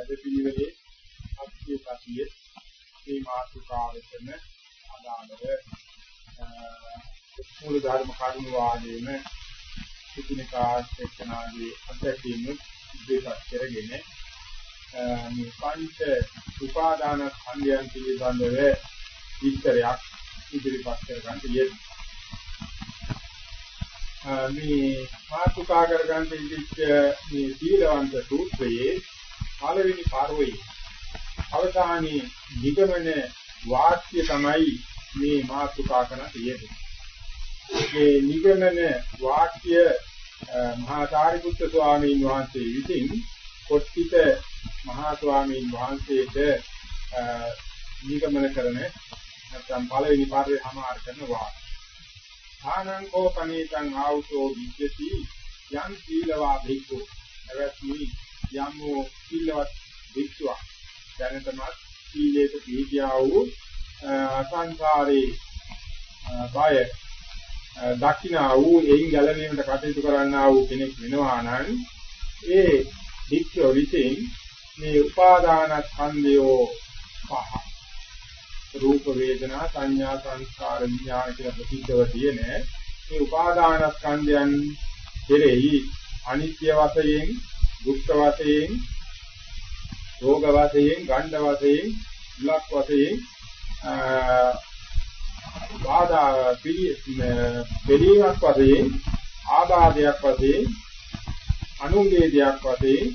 වැඩපිළිවෙලේ අත්‍ය සතියේ මේ මාතෘකාවෙතම අදාළව මූල ධර්ම කරුණ වාදයේම සිතිනකා එක්කනාගේ අත්දැකීම් ඉදිරිපත් කරගෙන මේ පංච උපාදාන ඛණ්ඩයන් පිළිබඳව විස්තරයක් ඉදිරිපත් කරගන්න යෙදුණා. මේ මාතුකා කරගන්න ඉදිච්ච මේ සීලවන්ත සූත්‍රයේ පළවෙනි පරෝයි අවසානයේ නිගමන වාක්‍ය තමයි මේ මාතුකා කරන තියෙන්නේ. මේ නිගමන වාක්‍ය මහා සාරිපුත්‍ර ස්වාමීන් වහන්සේ විසින් කොට්ටිත මහා ස්වාමීන් වහන්සේට නිගමන කරන නැත්නම් පළවෙනි පාඩේ හමාර කරනවා. ආනං කෝපනීතං ආවුතෝ විච්ඡති යම් සීලවා භික්ඛු. එවැනි යම් වූ සීලවත් භික්ෂුවක් දැනටමත් සීලේක පිළිපියා වූ සංසාරේ බය දක්ිනා වූ එයින් ගැලවීමට කටයුතු කරන්නා වූ කෙනෙක් වෙනවා නම් ඒ භික්ෂුව විසින් මේ උපාදාන ස්කන්ධයෝ පහ රූප වේදනා සංඥා සංස්කාර විඥාන කියලා ප්‍රසිද්ධව තියෙන මේ උපාදාන ස්කන්ධයන් කෙරෙහි අනිත්‍ය වශයෙන් දුක්ඛ වශයෙන් රෝග වශයෙන් ගණ්ඩ වශයෙන් ලක් වශයෙන් බාධා පිළිවීමක් වශයෙන් ආබාධයක් වශයෙන් අනුංගේ දෙයක් වශයෙන්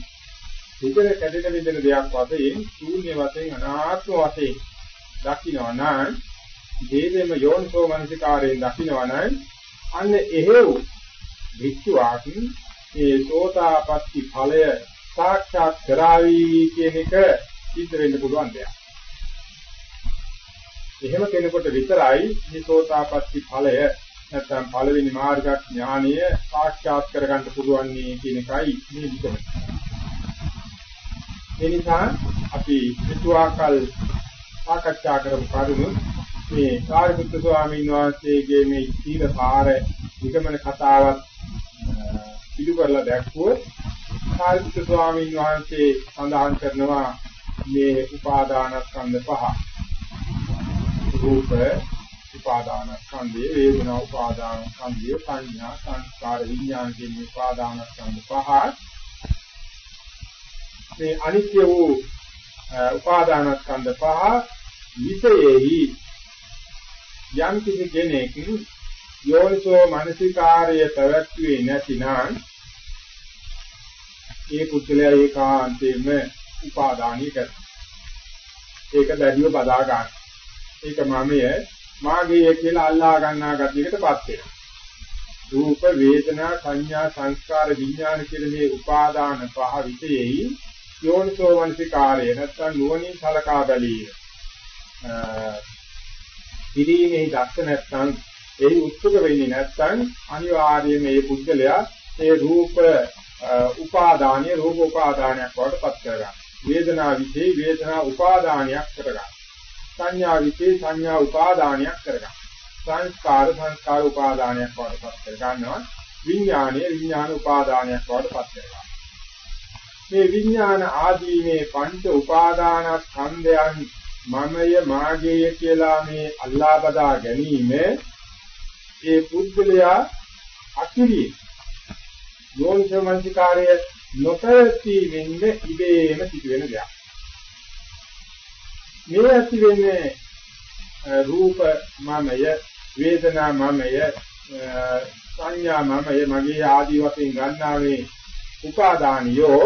විතර කැඩෙන විදින දෙයක් වශයෙන් ශූන්‍ය වශයෙන් අනාත්ම වශයෙන් දකින්නවා නම් දේවෙම යෝනිසෝ මනසිකාරයෙන් දකින්නවා නම් අන්න එහෙව් විච්චුවාක් ඒ සෝතාපට්ටි ඵලය සාක්ෂාත් කරાવી කියන එක සිද්ධ වෙන්න පුළුවන් දෙයක්. එහෙම කෙනෙකුට විතරයි මේ සෝතාපට්ටි ඵලය නැත්නම් පළවෙනි මාර්ග ඥානය සාක්ෂාත් කරගන්න පුළුවන් කියන එකයි මේ විතර. ඒ නිසා අපි විතුආකල් සාකච්ඡා කරමු කරුණු මේ සාරිපුත්‍ර ස්වාමීන් වහන්සේගේ මේ ඊර පාර නිගමන කතාවත් පිළි කරලා දැක්වුවොත් සාරිපුත්‍ර ස්වාමීන් වහන්සේ සඳහන් කරනවා මේ උපාදානස්කන්ධ පහ. රූප උපාදානස්කන්ධය වේදනා උපාදානස්කන්ධය සංඥා සංස්කාර විඥාන කියන උපාදානස්කන්ධ පහ. මේ අනිත්‍ය වූ උපාදානස්කන්ධ පහ විෂයෙහි යම් කිසි කෙනෙක් යෝනිසෝ මනසිකාර්ය පැවැත්වුවේ නැතිනම් ඒ පුද්ගලයා ඒකාන්තයෙන්ම උපාදානිය කරනවා. ඒක දැඩිව බදා ගන්න. ඒක මමය මාගේ කියලා අල්ලා ගන්නා ගතියකටපත් වෙනවා. රූප වේදනා සංඥා සංස්කාර විඥාන කියන මේ උපාදාන පහ විෂයෙහි යෝනිසෝ මනසිකාරය නැත්තම් නුවණින් සලකා බැලීම. ඉරීමේ දක්ෂ නැත්තම් එහි උත්සුක වෙන්නේ නැත්තම් අනිවාර්යයෙන් මේ පුද්ගලයා ඒ රූප උපාදානීය රූප උපාදානයක් වඩ පත් කරගන්න. වේදනා විශේ වේදනා උපාදානයක් කරගන්න. සංඥා විශේ සංඥා උපාදානයක් කරගන්න. සංස්කාර සංස්කාර උපාදානයක් වඩ පත් කරගන්නවා. විඥානීය විඥාන උපාදානයක් වඩ පත් කරගන්නවා. මේ විඥාන ආදී මේ පංච උපාදාන ස්කන්ධයන් මමය මාගේය කියලා මේ අල්ලා බදා ගැනීම ඒ පුද්ගලයා අකිරිය යෝනිසමංසිකාරය නොපැවතීමෙන් ඉබේම සිදුවෙන දෙයක්. මේ ඇති වෙන්නේ රූප මමය වේදනා මමය සංඥා මමය මගේ ආදී වශයෙන් ගන්නා මේ උපාදානියෝ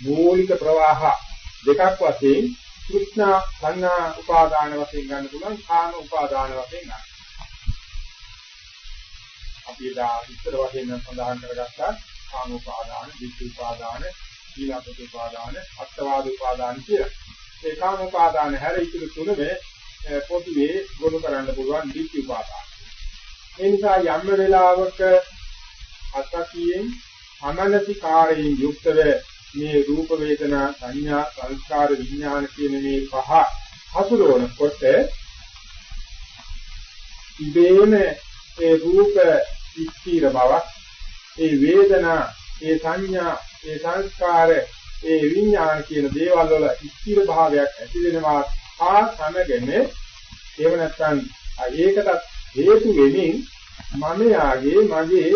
මූලික ප්‍රවාහ දෙකක් වශයෙන් කෘෂ්ණ සංඥා උපාදාන වශයෙන් ගන්න පුළුවන් කාම උපාදාන වශයෙන් ගන්න. අපි දා ඉතර වශයෙන් සඳහන් කරගත්තා කාම උපාදාන, විච්ඡ උපාදාන, සීලපද උපාදාන, අත්වාද උපාදාන කියලා. ඒ කාම උපාදාන හැර ඉතුරු තුනම පොදුවේ ගොනු කරන්න පුළුවන් විච්ඡ උපාදාන. ඒ නිසා යම් වෙලාවක අත්කියෙන් අමනති කාර්යයෙන් යුක්තව මේ රූප වේදනා සංඥා සංස්කාර විඥාන කියන මේ පහ හසුරවනකොට ඉබේම ඒ රූප ඉස්තිර බවක් ඒ වේදනා ඒ සංඥා ඒ සංස්කාර ඒ විඥාන කියන දේවල් වල ස්ථිර භාවයක් ඇති වෙනවා ආ සමගෙන එහෙම නැත්නම් ඒකට හේතු වෙමින් මම යාගේ මගේ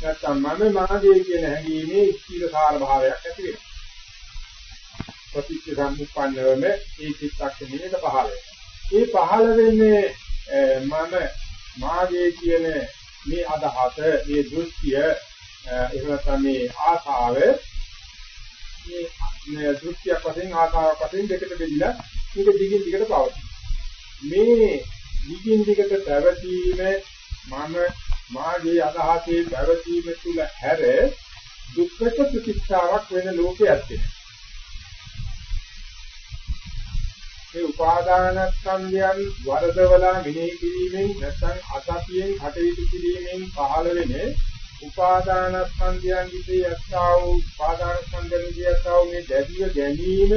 නැත්නම් මම මාගේ කියන හැඟීමේ ස්ථිර සාර භාවයක් ඇති වෙනවා. ප්‍රතිච්ඡ සම්පන්නවම ඒ චිත්තක්ෂණයක පහළ වෙනවා. ඒ පහළ වෙන්නේ මම මාගේ කියන මේ අදහස, මේ දෘෂ්ටිය, එහෙම නැත්නම් මේ ආශාව මේ දෘෂ්ටියක් වශයෙන් ආශාවක් වශයෙන් දෙකට බෙදලා මේක දිගින් දිගට පවතී. මේ දිගින් දිගට පැවතීම මම මාගේ අදහසේ පැවතීම තුල හැර දුක්ඛ ප්‍රතිස්ථාවක් වෙන ලෝකයක් තියෙනවා. මේ උපාදානස්කන්ධයන් වරදවලා මෙනෙහි කිරීමෙන් නැත්නම් අසතියෙන් කටයුතු කිරීමෙන් පහළ වෙන්නේ උපාදානස්කන්ධයන් විසේ යස්තා වූ උපාදානස්කන්ධයන් විසේ යස්තා වූ මේ දැඩිව ගැනීම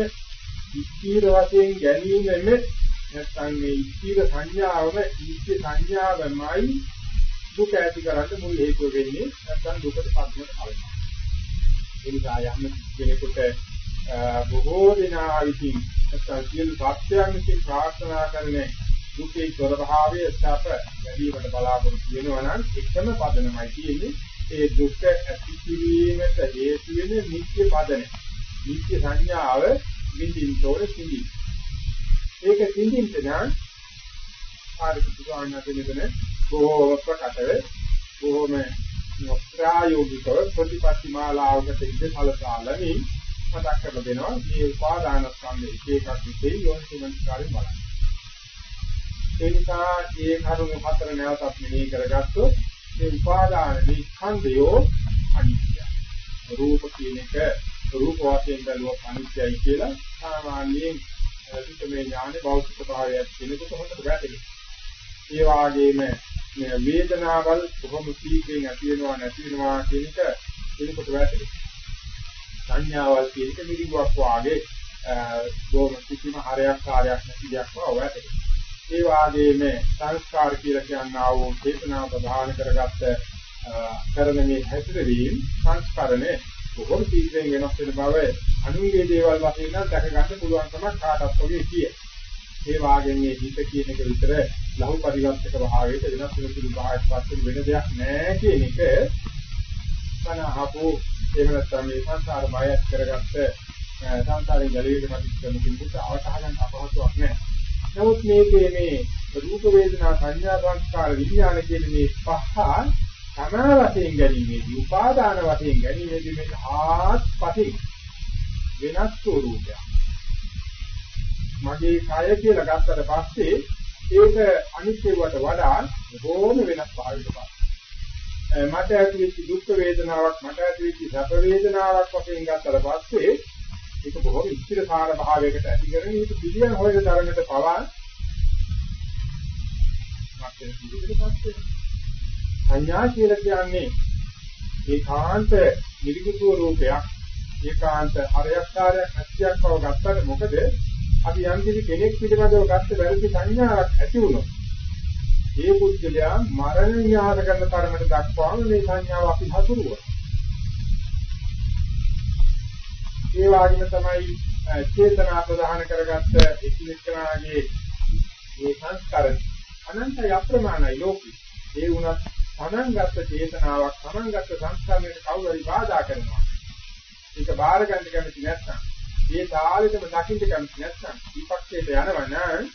ස්ථීර වශයෙන් ගැනීමෙම නැත්නම් මේ ස්ථීර සංඥාවම නිත්‍ය සංඥාවමයි දුක ඇති කරන්න මුල් හේතුව වෙන්නේ නැත්නම් දුකට පත්වන කලින්. ඒ නිසා යම් කෙනෙකුට බොහෝ දෙනා විසින් නැත්නම් සියලු සත්‍යයන් විසින් ප්‍රාර්ථනා කරන්නේ දුකේ ස්වභාවය සැප ලැබීමට බලාපොරොත්තු වෙනවා නම් එකම පදනමයි තියෙන්නේ ඒ දුක ඇති කිරීමට හේතු වෙන නිත්‍ය පදන. නිත්‍ය සංඥාව විඳින්නතෝර සිඳි. ඒක සිඳින්න නම් ආරිකුතුආන්න දෙනෙන බොහෝ ප්‍රකටව බොහෝම ප්‍රායෝගිකව ප්‍රතිපත්ති මාලාවකට ඉඳ සලසාලමින් මතක් කරලා දෙනවා මේ උපාදාන ස්කන්ධ එක එකක් විශ්ේ යොන්තිමන්කාරයෙන් බලන්න. ඒ නිසා ඒ කරුණු හතර නැවතත් මෙහි කරගත්තොත් මේ උපාදාන මේ ස්කන්ධයෝ අනිත්‍යයි. රූප කියන එක රූප වශයෙන් බැලුවොත් අනිත්‍යයි කියලා සාමාන්‍යයෙන් සුතමේ ඥානේ භෞතික භාවයක් කෙනෙකුට හොඳට වැටහෙනවා. ඒ වගේම මේ වේදනාවල් කොහොම සීක්‍රෙන් ඇති වෙනවා නැති වෙනවා කියන එක කෙනෙකුට වැටහෙනවා. සංඥාවල් කියන එක මිරිඟුවක් වාගේ බොහොම කිසිම හරයක් කාර්යයක් නැති දෙයක් වගේ වැටහෙනවා. ඒ වාගේම සංස්කාර කියලා කියනා වූ චේතනා ප්‍රධාන කරගත්ත කරන මේ හැසිරවීම සංස්කරණය බොහොම තීව්‍රයෙන් වෙනස් වෙන බව අනුන්ගේ දේවල් වශයෙන් නම් දැක ගන්න පුළුවන් තමයි කාටත් වගේ කිය. ඒ වාගෙන් මේ හිත කියන එක විතර ලහු පරිවර්තක භාවයට වෙනස් වෙන සුළු භාවයක් පස්සේ වෙන දෙයක් නැහැ කියන එක තනහපෝ එහෙම නැත්නම් මේ සංසාර බයත් කරගත්ත සංසාරේ ගැලවීමට මැදින් කරන කෙනෙකුට අවතහ ගන්න අපහසුයක් නැහැ. නමුත් මේකේ මේ රූප වේදනා සංඥා සංස්කාර විඥාන කියන මේ පහ තමා වශයෙන් ගැනීමේදී උපාදාන වශයෙන් ගැනීමේදී මේ ආත්පති වෙනස් ස්වરૂපයක්. මගේ කය කියලා ගත්තට පස්සේ ඒක අනිත්‍යවට වඩා බොහොම වෙනස් භාවයකට මට ඇති වෙච්ච දුක් වේදනාවක් මට ඇති වෙච්ච සැප වේදනාවක් වශයෙන් ගත්තට පස්සේ ඒක බොහොම ඉස්තිර සාර භාවයකට ඇති කරගෙන ඒක පිළියම් හොයන තරමට පවා මාත්‍ය පිළිවෙලපත් සංඥා කියලා කියන්නේ ඒකාන්ත නිර්ගුතුව රූපයක් ඒකාන්ත හරයක්කාරයක් ඇත්‍යක් බව ගත්තට මොකද අපි යම් කිසි කෙනෙක් පිළිබඳව ගත්ත වැරදි සංඥාවක් ඇති වුණොත් ඒ පුද්ගලයා මරණ විහාර කරන තරමට දක්වාම මේ සංඥාව අපි හසුරුවනවා ඒ වගේම තමයි චේතනා ප්‍රදාන කරගත්ත එකිනෙකාගේ මේ සංස්කරණ අනන්තය අප්‍රමාණයි ලෝකෙ. ඒ වුණත් තමන්ගත් චේතනාවක් තමන්ගත් සංස්කරණයට කවුරු හරි බාධා කරනවා. ඒක බාර ගන්න කැමති නැත්නම් මේ තාලෙටම දකින්න කැමති නැත්නම් විපක්ෂයට යනවා නම්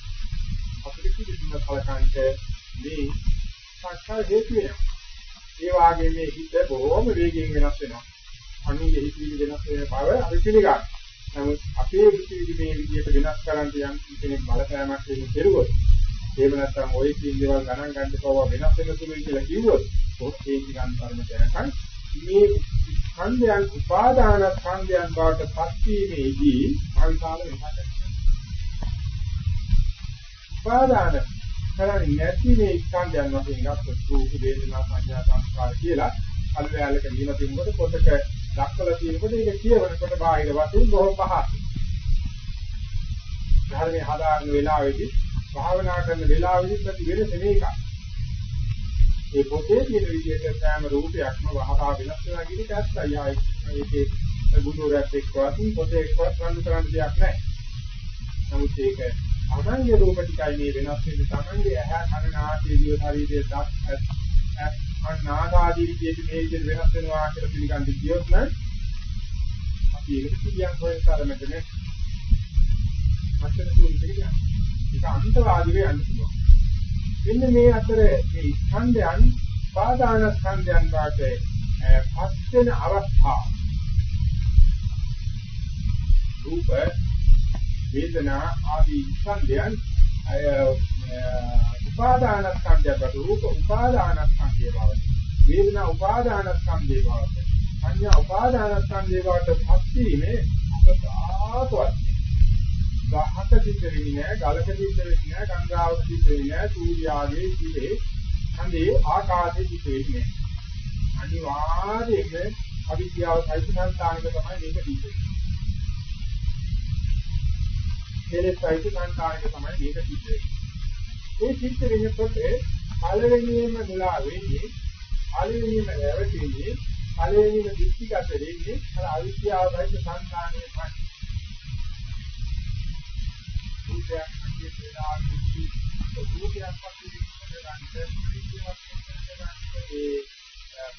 අපිට කිසිම කලකන්ට මේ සංස්කාර හේතු වෙනවා. ඒ වාගේ මේ හිත බොහොම වේගයෙන් වෙනස් වෙනවා. අනුගේ හිතවිලි වෙනස් වෙන බව අපි පිළිගන්නවා. නමුත් අපේ හිතවිලි මේ විදිහට වෙනස් කරන්න යම් කෙනෙක් බලපෑමක් දෙන්න කෙරුවොත් එහෙම නැත්නම් ওই කියන දේවල් ගණන් ගන්න කවවා වෙනස් වෙන සුළුයි කියලා කිව්වොත් ඔත් ඒ කිගන් කර්ම දැනකන් මේ ස්කන්ධයන් උපාදාන ස්කන්ධයන් බවට පත්වීමේදී භාවිතාල වෙනවා. උපාදාන කරන්නේ නැති මේ ස්කන්ධයන් වශයෙන් ගත්තොත් රූප වේදනා සංඥා සංස්කාර කියලා අල්වැලක නිල තිබුණොත් පොතක දක්වලා තියෙනකොට ඒක කියවනකොට බාහිර වශයෙන් බොහොම පහසුයි. ධර්මයේ හදාගන්න වෙලාවේදී භාවනා කරන වෙලාවේදී ප්‍රති වෙනස මේක. ඒ පොතේ තියෙන විදිහට සෑම රූපයක්ම වහවා වෙනස් වෙනවා කියන එක ඇත්තයි. ආයේ ඒකේ ගුරුවරයෙක් එක්කවත් පොතේ එක්කවත් රණ්ඩු කරන්න දෙයක් නැහැ. නමුත් ඒක තමන්ගේ රූප ටිකයි මේ වෙනස් වෙන්නේ තමන්ගේ ඇහැ කන නාසය දිව ශරීරයේ දත් අනාගාදී විදිහට මේ විදිහට වෙනස් වෙනවා කියලා පිළිගන්න කියොත් නම් අපි ඒකට කියන්න හොයන තරමටනේ මත්තර සූත්‍රය කියන්නේ. ඒක අන්තවාදීව යන්න පුළුවන්. මෙන්න මේ අතර මේ ස්කන්ධයන් පාදාන ස්කන්ධයන් වාට පස් වෙන අවස්ථාව රූප වේදනා ආදී ස්කන්ධයන් අය උපාදාන ස්කන්ධයට රූප උපාදාන ස්කන්ධය බවට වේදනා උපාදාන ස්කන්ධය බවට සංඥා උපාදාන ස්කන්ධය බවට පත් වීමේ අපසාරවත් ගහක සිද්ධ වෙන්නේ නැහැ ගලක සිද්ධ වෙන්නේ නැහැ ගංගාවක සිද්ධ වෙන්නේ නැහැ සූර්යාගේ සිිතේ හන්දේ ආකාශයේ සිද්ධ වෙන්නේ අනිවාර්යයෙන්ම අවිද්‍යාව සයිසංතානික තමයි මේක සිද්ධ වෙන්නේ කෙලෙස් සයිසංතානික තමයි මේක සිද්ධ වෙන්නේ. ඒ සිද්ධ වෙනකොට පළවෙනියෙන්ම මුලා වෙන්නේ පළවෙනියෙන්ම රැවටෙන්නේ පළවෙනිම දෘෂ්ටිගත වෙන්නේ අර අවිද්‍යාව සයිසංතානිකයි රූපයක් ඇතුලේ වේලාවකදී රූපයක් පස්සේ ඉස්සරහට ඒ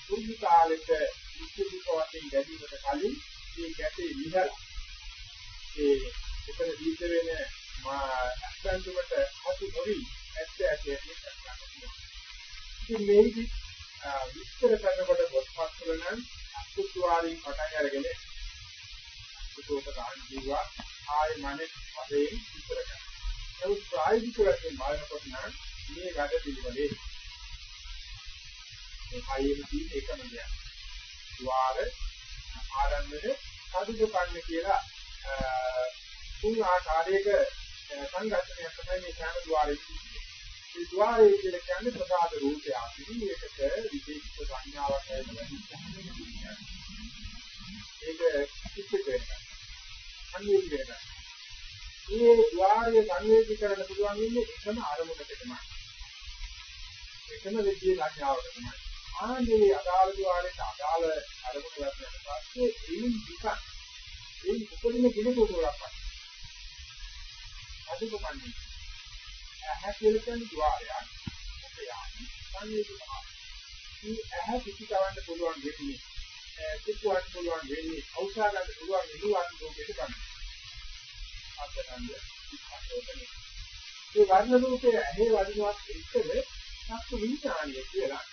පුරුදු කාලෙට ඉස්සුදුක වශයෙන් ගැදීමට කලින් මේ ගැටේ විහලා ඒ එතන දීත වෙන මා අස්තන්තුමට හසු නොවි ඇත්ත ඇත්තේ කරගන්න පුළුවන්. ඉතින් මේකි විස්තර කරනකොට පොත්පත් වල නම් අසුත්වාරින් පටන් අරගෙන සුතෝත ගන්න දීවා ආයේ මනෙත් වශයෙන් විස්තර කරනවා. නමුත් ප්‍රායෝගික වශයෙන් බලනකොට නම් මේ වැඩ පිළිවෙලේ මේ කයෙම තියෙන එකම දෙයක්. ద్వාර ආරම්භයේ සාධුකපන්න කියලා තුන් ආකාරයක සංගතනයක් තමයි මේ ඥාන ద్వාරයේ තියෙන්නේ. මේ ద్వාරයේ කියන කියන්නේ ප්‍රසාද රූපය. පිළිවෙකට විශේෂ සංඥාවක් ලැබෙනවා. ඒක කිසිත් වෙනක්. සංවේදී වෙනක්. මේ ద్వාරය සංවේදී කරන්න පුළුවන් ඉන්නේ එකම අරමුණකට තමයි. එකම විදියේ සංඥාවකට තමයි. ආන්නේ අදාළ ద్వාරයට අදාළ අරමුණක් ගන්න පස්සේ ඒන් ටිකක් ඒ උපරිම කෙනෙකුට ලබනවා. උරප්පක්. අදුකපන්නේ. ඇහැ කියලා කියන්නේ ద్వාරයක්. ඔක යන්නේ සංවේදී තමයි. මේ ඇහැ පිටිකවන්න පුළුවන් වෙන්නේ පිටුවන් පුළුවන් වෙන්නේ අවශ්‍ය ගන්න පුළුවන් නිලුවන් ලෝකෙට ගන්න. අත්දැකන්න ඉස්සරහටනේ. මේ වර්ණ රූපයේ ඇහි වදිනවත් එක්කද සත්තු විඥානය කියලා.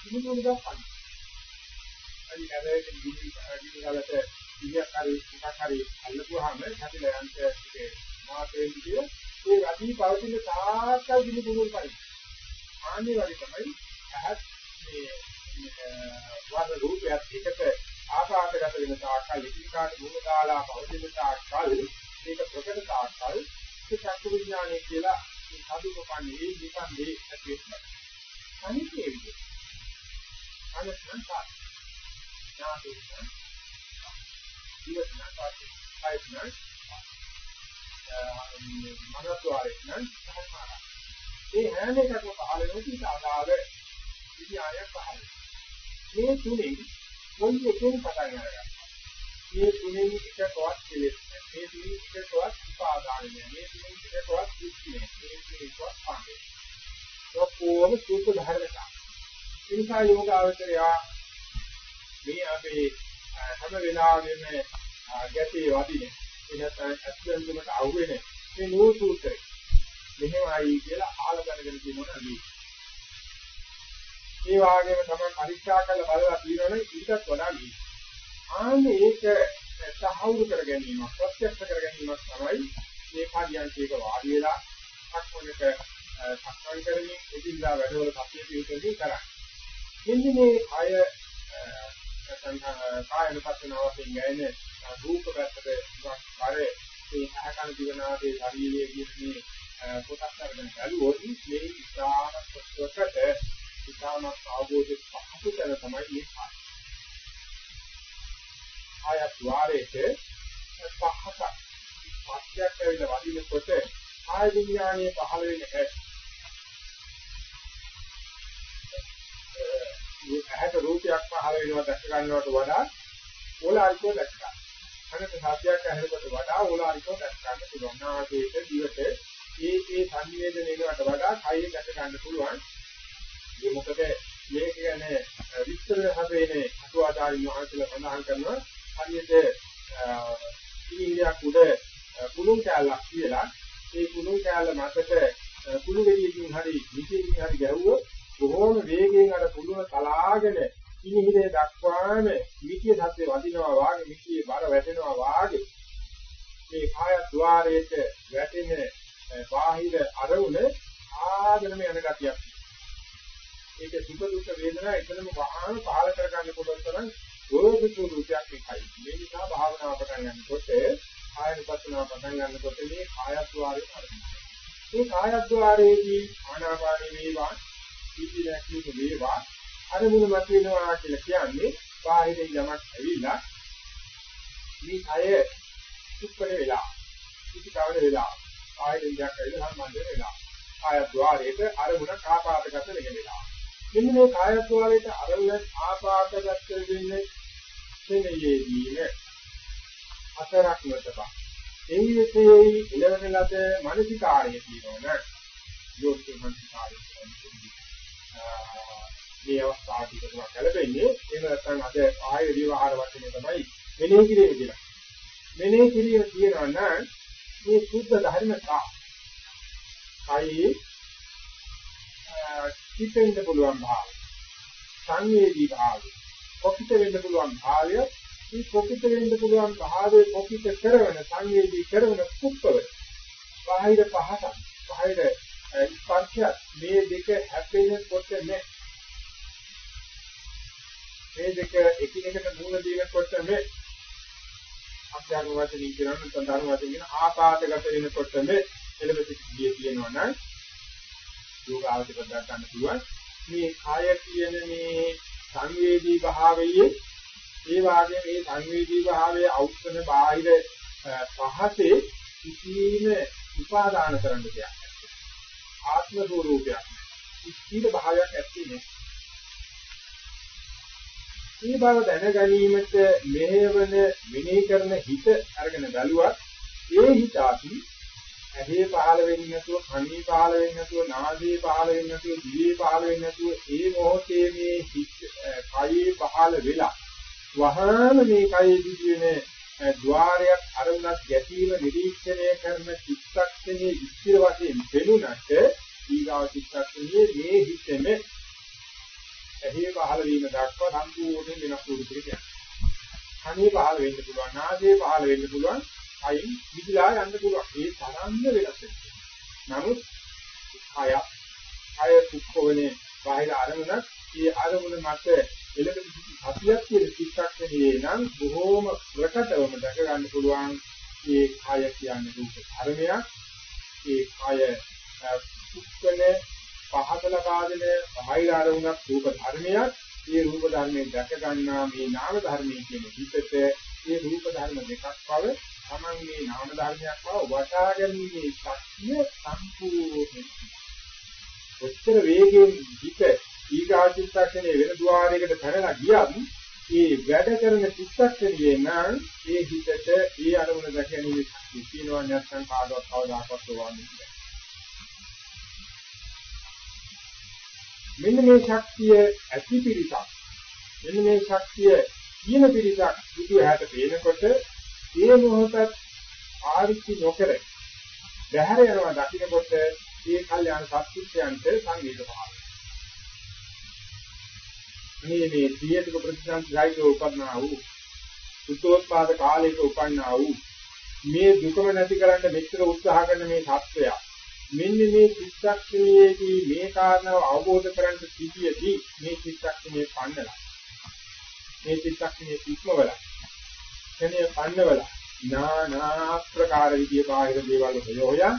කිනුනු දක්වන්න. අනි කරේ දිවි දිවිවලට ඉලියක් හරි එකක් හරි අල්ලපුවාම හැදිලා යන්ට ඒ මාතේ විදිය ඒ රදී පවතින තාක්කල් දිවි දුරුල් පරිදි. ආන්නේ වගේ තමයි ඇහත් මේ වර්ණ රූපයත් එකට ආකාශගත වෙන තාක්කල් ඉතිකාට මුල දාලා පවතින තාක්කල් මේක ප්‍රකට තාක්කල් ඒ චක්කු විඥානය කියලා මේ සාධුකපන්නේ නිකන්දී ඇති වෙනවා. අනිත්‍ය විදිය. අනසංකාර. නාමයෙන් ජීවන කාර්යයන් මනස්වාරයෙන් සම්මාරා. ඒ හැම එකක්ම පහළ වෙන සීතාදාව විද්‍යාවක් පහළ වෙනවා. මේ තුනේ කොයි එකෙන් පටන් ගන්නවා. මේ තුනේ එකකවත් කෙලෙස් නැහැ. මේ තුනේ එකකවත් උපාදාන නැහැ. මේ තුනේ එකකවත් දුක්ඛ නැහැ. මේ තුනේ එකකවත් පාපේ. ඔක්කොම සූත්‍ර ධර්මතා. ඒ නිසා යෝග අවතරයා මේ අපේ හැම වෙලාවෙම ගැටේ වදිනේ. එනත් අත්‍යන්තමට අහුවෙන්නේ මේ නූල් සූත්‍රය. මෙහෙමයි කියලා ආල දැනගෙන කියනවා නේද? ඒ වගේම තමයි පරීක්ෂා කරලා බලලා තියෙනවනේ ඊටත් වඩා දී. ආන්නේ ඒක සහවුරු කර ගැනීමක්, ප්‍රත්‍යක්ෂ කර ගැනීමක් තමයි මේ කාර්යයන්තික වාඩි වෙලා සක්මනක සක්මන් කරමින් එදිනදා වැඩවල සතිය පිළිතුරු කරන්නේ. මෙන්න මේ අය කායන පස්සනාවෙන් ගැයෙන රූප පැත්තට කරේ මේ අහකන දිවනාදී ශරීරයේ කියන මේ කොටස් අරගෙන බැලුවොත් මේ ඉස්හාන ප්‍රකට ඉතාමත් අවබෝධ පහසු තැන තමයි මේ කාය. ආය ద్వාරයේ පහසක් පස්යක් ඇවිල්ලා වදිනකොට ආය විඥානයේ පහළ වෙන හැටි. ඒ ඇහැට රූපයක් පහළ වෙනවා දැක ගන්නවට වඩා ඕලාරිකව දැක ගන්න. අනක සත්‍යයක් ඇහෙනකොට වඩා ඕලාරිකව දැක ගන්න පුළුවන්. නාසයේ දිවට ඒ ඒ සංවේදනයකට වඩා කය දැක ගන්න පුළුවන්. මේ මොකද මේ කියන්නේ විස්තර හදේනේ අටුවාචාරින් වහන්සේලා සඳහන් කරනවා හරියට ඉනියක් උඩ කුණු කැලක් කියලා ඒ කුණු කැල මතට කුණු ගෙඩියකින් හරි මිටියකින් හරි ගැහුවොත් බොහෝම වේගයෙන් අර කුණුව තලාගෙන ඉනිහිරේ දක්වාම මිටිය සත්‍ය වදිනවා වාගේ මිටියේ බර වැටෙනවා වාගේ මේ කාය ద్వාරයේට වැටෙන බාහිර අරමුණ ආගෙනම යන ගතියක් ඒක සුඛ දුක්ඛ වේදනා එකදම වහාම පාල කර ගන්න පුළුවන් තරම් ගොරෝසු රූපයක් එකයි. මේ නිසා භාවනාව පටන් ගන්නකොට ආයනපත්නාව පටන් ගන්නකොට මේ කායද්්වාරේ ආරම්භයි. මේ කායද්්වාරයේදී ආනාපානෙ වේවා, ඉතිරැකීම වේවා, අරමුණ මත වෙනවා කියලා කියන්නේ බාහිරින් යමක් ඇවිල්ලා මේ කය සුප්පණ වෙලා, ඉතිකවන වෙලා, ආයෙත් දෙයක් ඇවිල්ලා සම්බන්ධ වෙලා. කායද්්වාරයේට අරමුණ කාපාතගත වෙන වෙලා. මෙන්න මේ කායත්වයට අරමුණ ආපාතගත වෙන්නේ සෙනෙයේදීන අතරක් නොතබා. ඒ විශේෂයි ඉලවන ලද මානසිකාරය කියනවනේ යෝග්‍ය මානසිකාරය මේ අවස්ථාවේදී තමයි කලබෙන්නේ එහෙම නැත්නම් අද ආය විවහාර වචනේ තමයි මෙනෙහි කිරීම කියලා. මෙනෙහි කිරීම කියනවා නම් මේ සුද්ධ ධර්මතා. කයි හිතෙන්න පුළුවන් භාවය. සංවේදී භාවය. කොපිට වෙන්න පුළුවන් භාවය. මේ කොපිට වෙන්න පුළුවන් භාවයේ කොපිට කරන සංවේදී කරන කුප්පව. බාහිර පහසක්. බාහිර ස්පර්ශය මේ දෙක හැපෙනකොට නෑ. මේ දෙක එකිනෙකට මුහුණ දීනකොට මේ අධ්‍යාත්ම වශයෙන් කියනවා නැත්නම් ධර්ම වශයෙන් කියන ආපාතගත වෙනකොට මේ එළඹ සිටියේ කියනවා නම් යෝගාවචර ගන්න පුළුවන්. මේ කාය කියන මේ සංවේදී භාවයේ ඒ වාගේ මේ සංවේදී භාවයේ අවුස්සන බාහිර පහසේ කිසිම උපාදාන කරන්න දෙයක් නැහැ. ආත්ම ස්වરૂපයක් නැහැ. ස්ථිර භාවයක් ඇත්තේ නැහැ. මේ බව දැන ගැනීමට මෙහෙවන මෙනෙහි කරන හිත අරගෙන බැලුවත් ඒ හිත අපි ඇහි පහළ වෙන්නේ නැතුව, කනේ පහළ වෙන්නේ නැතුව, නාසයේ පහළ වෙන්නේ නැතුව, දිවේ පහළ වෙන්නේ නැතුව, ඒ මොහොතේ මේ කයේ පහළ වෙලා වහාම මේ කයේ දිවෙන ద్వාරයක් අරුණක් ගැටීම නිරීක්ෂණය කරන චිත්තක්ෂණයේ ඉස්තිර වශයෙන් වෙනුනට ඊගාව චිත්තක්ෂණයේ මේ හිතෙම ඇහි පහළ වීම දක්වා සම්පූර්ණ වෙනස් වූ දෙයක්. කනේ පහළ වෙන්න පුළුවන්, නාසයේ පහළ වෙන්න පුළුවන්, අයින් විදිලා යන්න පුළුවන්. ඒ තරම්ම වෙනස් වෙනවා. නමුත් කය කය කුක්කෝනේ බාහිර අරමුණක් ඒ අරමුණ මත එළඹ සිටියක් කියන චිත්තක්ෂණයේ නම් බොහෝම ප්‍රකටවම දැක ගන්න පුළුවන් මේ කය කියන්නේ රූප ධර්මයක්. ඒ කය කුක්කනේ පහත ලබා දෙන බාහිර අරමුණක් රූප ධර්මයක්. මේ රූප ධර්මයෙන් දැක ගන්නා මේ නාම ධර්මයේ කියන හිතට මේ රූප ධර්ම දෙකක් බව Taman මේ නාම ධර්මයක් බව වටා ගැනීමේ ශක්තිය සම්පූර්ණ ඔච්චර වේගයෙන් හිත ඊගාචිත්තක්ෂණේ වෙන ద్వාරයකට පැනලා ගියත් ඒ වැඩ කරන චිත්තක්ෂණයේ නම් ඒ හිතට ඒ අරමුණ දැකීමේ ශක්තිය තියෙනවා නැත්නම් කාටවත් කවදාකවත් වවන්නේ නැහැ. මෙන්න මේ ශක්තිය ඇති පිරිසක් මෙන්න මේ ශක්තිය කියන පිරිසක් බුදු හැට පේනකොට ඒ මොහොතත් ආවිච්චි නොකර බැහැර යනවා දකින්නකොට ඒ කල්යාණ සත්‍යයන්ට සංවේද පහළ මේ මේ සියතික ප්‍රතිසංසයිකෝ උපන්නා වූ සුතෝත්පාද කාලයක උපන්නා වූ මේ දුකම නැති කරන්න මෙච්චර උත්සාහ කරන මේ සත්වය මෙන්න මේ චිත්තක්ෂණයේදී මේ කාරණාව අවබෝධ කරගන්න සිටියේදී මේ චිත්තක්ෂණයේ පන්නලා මේ චිත්තක්ෂණයේ ඉක්මවලා ක්ෂණය පන්නවල නානා ප්‍රකාර විදිය බාහිර දේවල් හොයෝයා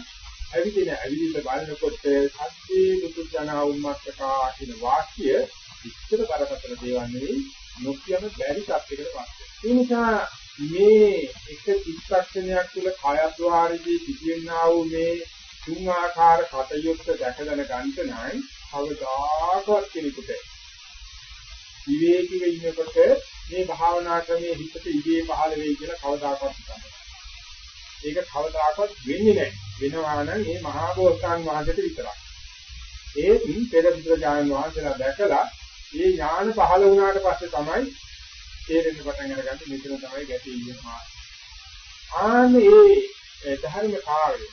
ඇවිදින ඇවිදින්න බලනකොට සත්‍යේ දුක්ඛනා උම්මත්තකා කියන වාක්‍ය විස්තර කරපතර දේවල් නෙවෙයි නොකියම බැරි සත්‍යයකට පත් ඒ නිසා මේ එක චිත්තක්ෂණයක් තුළ කායද්්වාරයේදී සිටිනා වූ මේ තුන් ආකාර කටයුත්ත දැකගෙන ගන්නට නම් අවදාකවත් කෙනෙකුට විවේකීව ඉන්නකොට මේ භාවනා ක්‍රමයේ හිතට ඉදී පහළ වෙයි කියලා කවදාකවත් හිතන්නේ ඒක කවදාකවත් වෙන්නේ නැහැ. වෙනවා නම් මේ මහා බෝසතාන් වහන්සේට විතරයි. ඒ පෙර බුදුරජාණන් වහන්සේලා දැකලා මේ ඥාන පහළ වුණාට පස්සේ තමයි තේරෙන්න පටන් අරගන්නේ මෙතන තමයි ගැටේ ඉන්නවා. ආන්නේ ඒ ධර්ම කාර්යය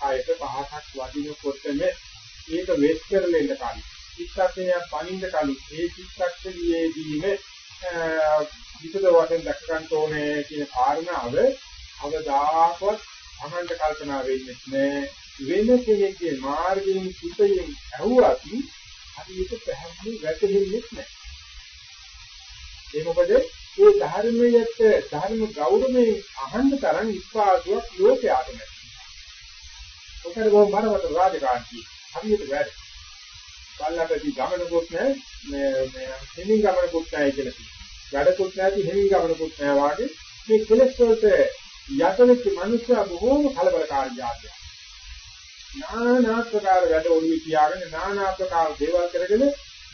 ආයත පහක් වදිනකොටම ඒක වෙස් කරලෙන්න කලින් චිත්තක්ෂණයක් පනින්න කලින් ඒ චිත්තක්ෂණයේදීම විසද වශයෙන් දැක ගන්න ඕනේ කියන කාරණාව අවදාකවත් අනන්ත කල්පනා වෙන්නේ නැහැ වෙන කෙනෙක්ගේ මාර්ගයෙන් සිතයෙන් ඇහුවත් හරියට පැහැදිලි වැටහෙන්නේ නැහැ ඒ මොකද ඒ ධර්මයට ධර්ම ගෞරවයෙන් අහන්න තරම් විශ්වාසයක් ලෝකයාට නැහැ. ඔකට බොහොම බරපතල රාජකාරී හරියට වැඩ. බල්ලටදී ගමනකුත් නැහැ මේ මේ හිමින් ගමනකුත් නැහැ කියලා කියනවා. වැඩකුත් නැති හිමින් ගමනකුත් නැහැ වාගේ මේ කෙලෙස් වලට යටවෙච්ච මිනිස්සු බොහෝම කලබලකාරී જાතියක්. නානා ප්‍රකාර වැඩ ඔළුවේ තියාගෙන නානා ප්‍රකාර දේවල් කරගෙන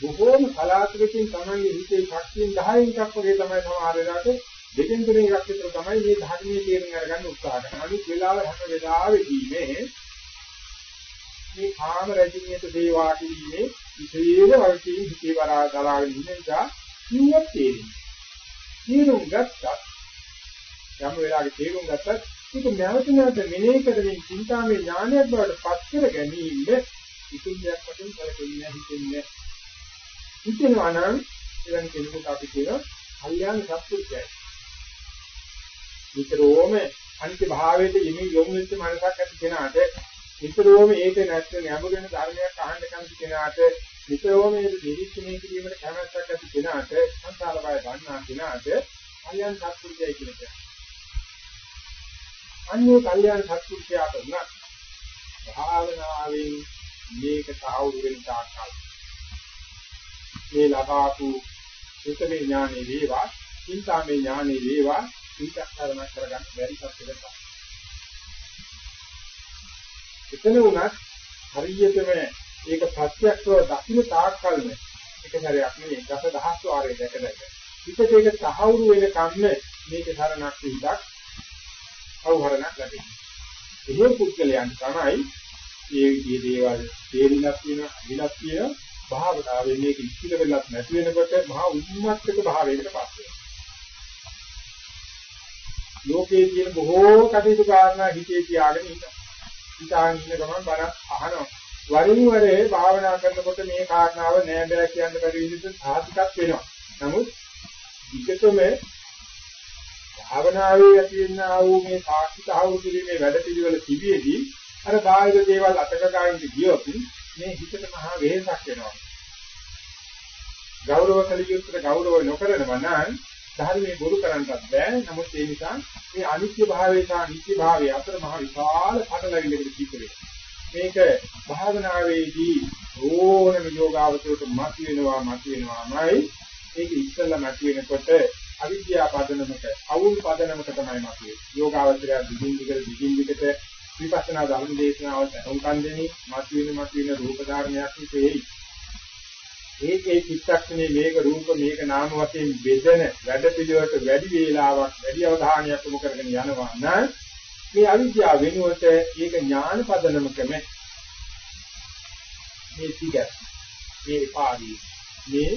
බොහෝම කලාතුරකින් තමයි හිතේ ශක්තියෙන් 10න් එකක් වගේ තමයි සමහර වෙලාවට දෙකෙන් තුනෙන් එකක් විතර තමයි මේ ධර්මයේ තේරුම් අරගන්න උත්සාහ කරන්නේ. අනිත් වෙලාව හැම වෙලාවෙදී මේ මේ කාම රජිනියට දේවා කිරීමේ විශේෂ වර්ගයේ හිතේ වරා දරාගෙන ඉන්න නිසා කිව්වත් තේරෙන්නේ. තේරුම් ගත්තත් යම් වෙලාවක තේරුම් ගත්තත් ඒක නැවත නැවත මෙනෙහි කරමින් චින්තාමේ ඥානයක් බවට පත් කර ගැනීම ඉතින් දෙයක් වශයෙන් කරකෙන්නේ හිතෙන්නේ හිතෙනවා නම් එවැනි කෙනෙකුට අපි කියන කල්යාණ සත්පුරුෂයයි. විතරෝම අනිත්‍ය භාවයට යමින් යොමු වෙච්ච මනසක් ඇති කෙනාට විතරෝම ඒක නැත්නම් යමුගෙන ධර්මයක් අහන්න කැමති කෙනාට විතරෝම මේ දෙවිස්මේ කිරීමට කැමැත්තක් ඇති කෙනාට සංසාර බය ගන්නා කෙනාට කල්යාණ සත්පුරුෂයයි කියන්නේ. අන්නේ කල්යාණ සත්පුරුෂයාට උනත් භාවනාවෙන් මේක සාහවුරු වෙන තාක්කල් මේ ලබාපු සුතමේ ඥානෙ වේවා, චින්තාමේ ඥානෙ වේවා, චින්තකරණ කරගන්න බැරි සත්‍යයක්. එතන උනත් හරියටම ඒක ප්‍රත්‍යක්ෂව දකින්න තාක්කල්ම එක සැරයක් නෙවෙයි දස දහස් වාරයක් දැක දැක. හිතට ඒක තහවුරු වෙන කම්ම මේක සරණක් විදක් අවහරණක් ලැබෙනවා. එහෙම පුද්ගලයන් තමයි මේ විදිහේ දේවල් තේරිලක් වෙන, අදිලක් කියන භාවනාවෙන් මේක ඉස්තිල වෙලක් නැති වෙනකොට මහා උන්මත්තක භාවයකට පත් වෙනවා. ලෝකයේ තියෙන බොහෝ කටයුතු කාරණා හිතේ තියාගෙන ඉන්නවා. හිතාගෙන ඉන්න ගමන් බණ අහනවා. වරින් වරේ භාවනා කරනකොට මේ කාරණාව නෑ බෑ කියන්න බැරි විදිහට සාධිකක් වෙනවා. නමුත් විකතම භාවනාවේ ඇති වෙනා වූ මේ සාක්ෂිත ආවු කිරීමේ වැඩ පිළිවෙල තිබියදී අර බාහිර දේවල් අතක ගායින්ද ගියොත් මේ හිතට මහා වෙහසක් වෙනවා. ගෞරව කළ යුත්තේ ගෞරව නොකරනවා නම් ධර්මයේ බොරු කරන්නත් බෑ. නමුත් ඒ නිසා මේ අනිත්‍ය භාවය සහ නිත්‍ය භාවය අතර මහා විශාල පටලැවිල්ලකට සිද්ධ වෙනවා. මේක භාවනාවේදී ඕනම යෝගාවචරයට මත වෙනවා මත වෙනවාමයි ඒක ඉස්සෙල්ලා මත වෙනකොට අවිද්‍යාව පදනමක අවුල් පදනමක තමයි මත වෙන්නේ. යෝගාවචරය දිගින් දිගට දිගින් දිගට විපස්සනා ධර්ම දේශනාවට උන්කන් දෙනි මතුවෙන මතුවෙන රූප ධර්මයක් විසෙයි. ඒකේ චිත්තක්ෂණේ මේක රූප මේක නාම වශයෙන් බෙදෙන වැඩ පිළිවෙලට වැඩි වේලාවක් වැඩි අවධානයක් යොමු කරගෙන යනවා නම් මේ අවිද්‍යාව වෙනුවට ඒක ඥාන පදනමකම මේ සිග මේ පාදී මේ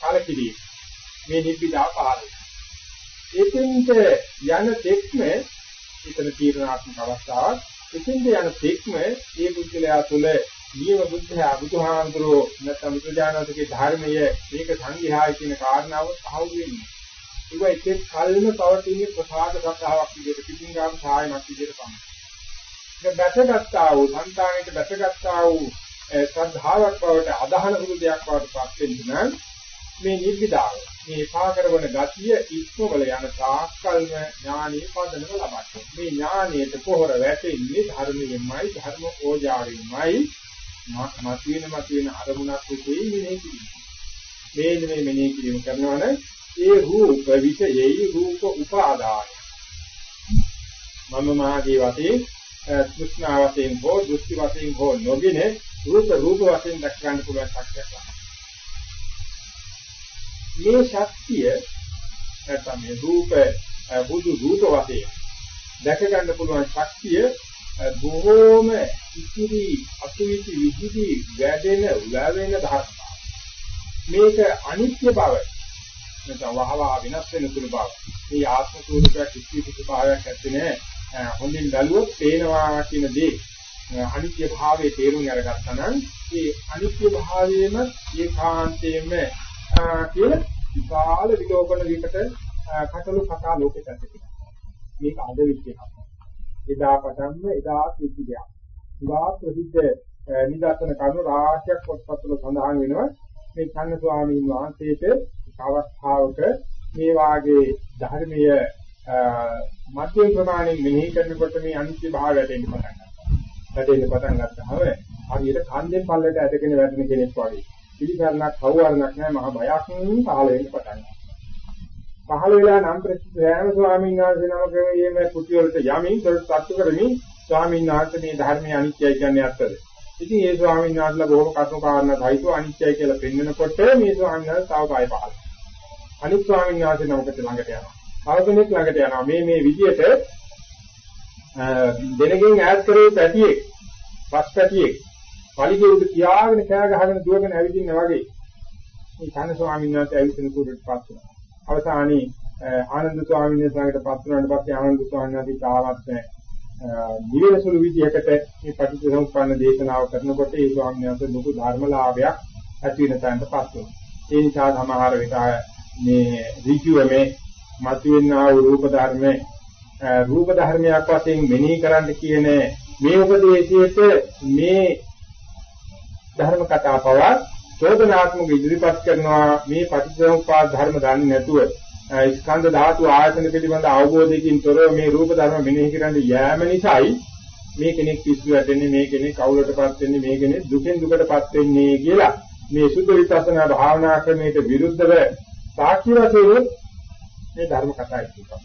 කාලකිරි මේ නිබ්බිදා පාරයි එතෙන්ට යන තෙක්ම එතන තීරණාත්මක අවස්ථාවක්. එතෙන්ද යන තෙක්ම මේ බුද්ධලයා තුළ නියම බුද්ධයා බුදුහාඳුරෝ නැත්නම් බුදුජානකගේ ධර්මය මේක සංඝයායි කියන කාරණාව සාහු වෙන්නේ. ඒක එක්ක කල්ම පවතින ප්‍රසාද සත්‍යාවක් විදිහට පිටින් ගාම සායමක් විදිහට තමයි. ඒක බැසගත්තා වූ සංතානෙට බැසගත්තා වූ ශ්‍රද්ධාවක් බවට අදහන සුළු දෙයක් බවට පත් වෙන්න නම් මේ නිබ්බිදාව මේ පාකරවන ගතිය ඉක්මවල යන තාක්කල්ම ඥානීය පදනම ලබන්නේ. මේ ඥානීයට පොහොර වැටෙන්නේ ධර්මයෙන්මයි ධර්ම ඕජාවෙන්මයි මතුවෙන මතුවෙන අරමුණක් උදේ මෙනෙහි කිරීම. මේ මේ මෙනෙහි කිරීම කරනවා නම් ඒ රූප විෂයෙහි රූප උපාදාය. මම මාගේ වශයෙන් තෘෂ්ණා වශයෙන් හෝ දෘෂ්ටි වශයෙන් හෝ නොගෙන රූප රූප වශයෙන් දැක ගන්න පුළුවන් ශක්තියක් මේ ශක්තිය නැත්නම් මේ රූප බුදු රූප වශයෙන් දැක ගන්න පුළුවන් ශක්තිය බොහෝම ඉතිරි අතුවිති විහිදි වැඩෙන උලාවෙන ධර්ම. මේක අනිත්‍ය බව නැත්නම් වහවා වෙනස් වෙන තුරු බව. මේ ආත්ම ස්වરૂපයක් කිසි කිසි භාවයක් ඇත්තේ නැහැ. හොඳින් බැලුවොත් පේනවා කියන දේ අනිත්‍ය භාවයේ තේරුම් අරගත්තා නම් ඒ අනිත්‍ය භාවයේම ඒකාන්තයෙන්ම කියන විශාල විලෝපන විකට කටළු කතා ලෝකෙට ඇති මේක අද විශ්ේ එදා පටන්ම එදා සිද්ධියක්. සුභා ප්‍රසිද්ධ නිදර්ශන කරුණු රාශියක් පොත්පත්වල සඳහන් වෙනවා. මේ චන්න ස්වාමීන් වහන්සේට අවස්ථාවක මේ වාගේ ධර්මීය මධ්‍යම ප්‍රමාණයෙන් මෙනෙහි කරනකොට මේ අනිත්‍ය භාවය වැටෙන්න පටන් ගන්නවා. වැටෙන්න පටන් ගත්තාම හරියට කන්දෙන් පල්ලට ඇදගෙන වැටෙන කෙනෙක් වගේ. පිළිසරණක් කවුවරණක් නැහැ මහ බයක් පහළ වෙන්න පටන් ගන්නවා. පහළ වෙලා නම් ප්‍රතිසෑම ස්වාමීන් වහන්සේ නමක මේ කුටි වලට යමින් සත්‍ය කරමින් ස්වාමීන් වහන්සේ මේ ධර්මයේ අනිත්‍යයි කියන්නේ අත්තද? ඉතින් ඒ ස්වාමීන් වහන්සේලා බොහොම කටු කාරණා සහිතව අනිත්‍යයි කියලා පෙන්වනකොට මේ ස්වාමීන් වහන්සේ තව පය පහළ. අනිත් ස්වාමීන් වහන්සේ නමකට ළඟට යනවා. තව කෙනෙක් ළඟට යනවා. මේ මේ විදියට දෙනගෙන් ඈත් කරේ පැටියෙක්, පස් පැටියෙක්, පලිගේ උඩ තියාගෙන කෑ ගහගෙන දුවගෙන ඇවිදින්න වගේ. මේ චන්න ස්වාමීන් වහන්සේ ඇවිදින කුඩට පත් වෙනවා. අවසානයේ ආනන්ද ස්වාමීන් වහන්සේ ළඟට පත් වුණාට පස්සේ ආනන්ද ස්වාමීන් වහන්සේ තාවත් නිවෙනසුළු විදිහකට මේ පටිච්චසමුප්පන්න දේශනාව කරනකොට ඒ ස්වාමීන් වහන්සේ ලොකු ධර්මලාභයක් ඇති වෙන තැනටපත් වෙනවා. ඒ නිසා සමහර විට මේ ඍජුවමේ මතුවෙනා වූ රූප ධර්මයේ රූප ධර්මයක් වශයෙන් මෙනෙහි කරන්න කියන මේ උපදේශයට මේ ධර්ම කතා පවා චෝදනාත්මක ඉදිරිපත් කරනවා මේ පටිච්චසමුප්පාද ධර්ම දන්නේ නැතුව ස්කන්ධ ධාතු ආයතන පිළිබඳ අවබෝධයකින් තොරව මේ රූප ධර්ම මෙනෙහි කරන්න යෑම නිසායි මේ කෙනෙක් පිස්සු වැටෙන්නේ මේ කෙනෙක් කවුලටපත් වෙන්නේ මේ කෙනෙක් දුකෙන් දුකටපත් වෙන්නේ කියලා මේ සුද්ධ විපස්සනා භාවනා ක්‍රමයට විරුද්ධව සාක්ෂි වශයෙන් මේ ධර්ම කතා කියනවා.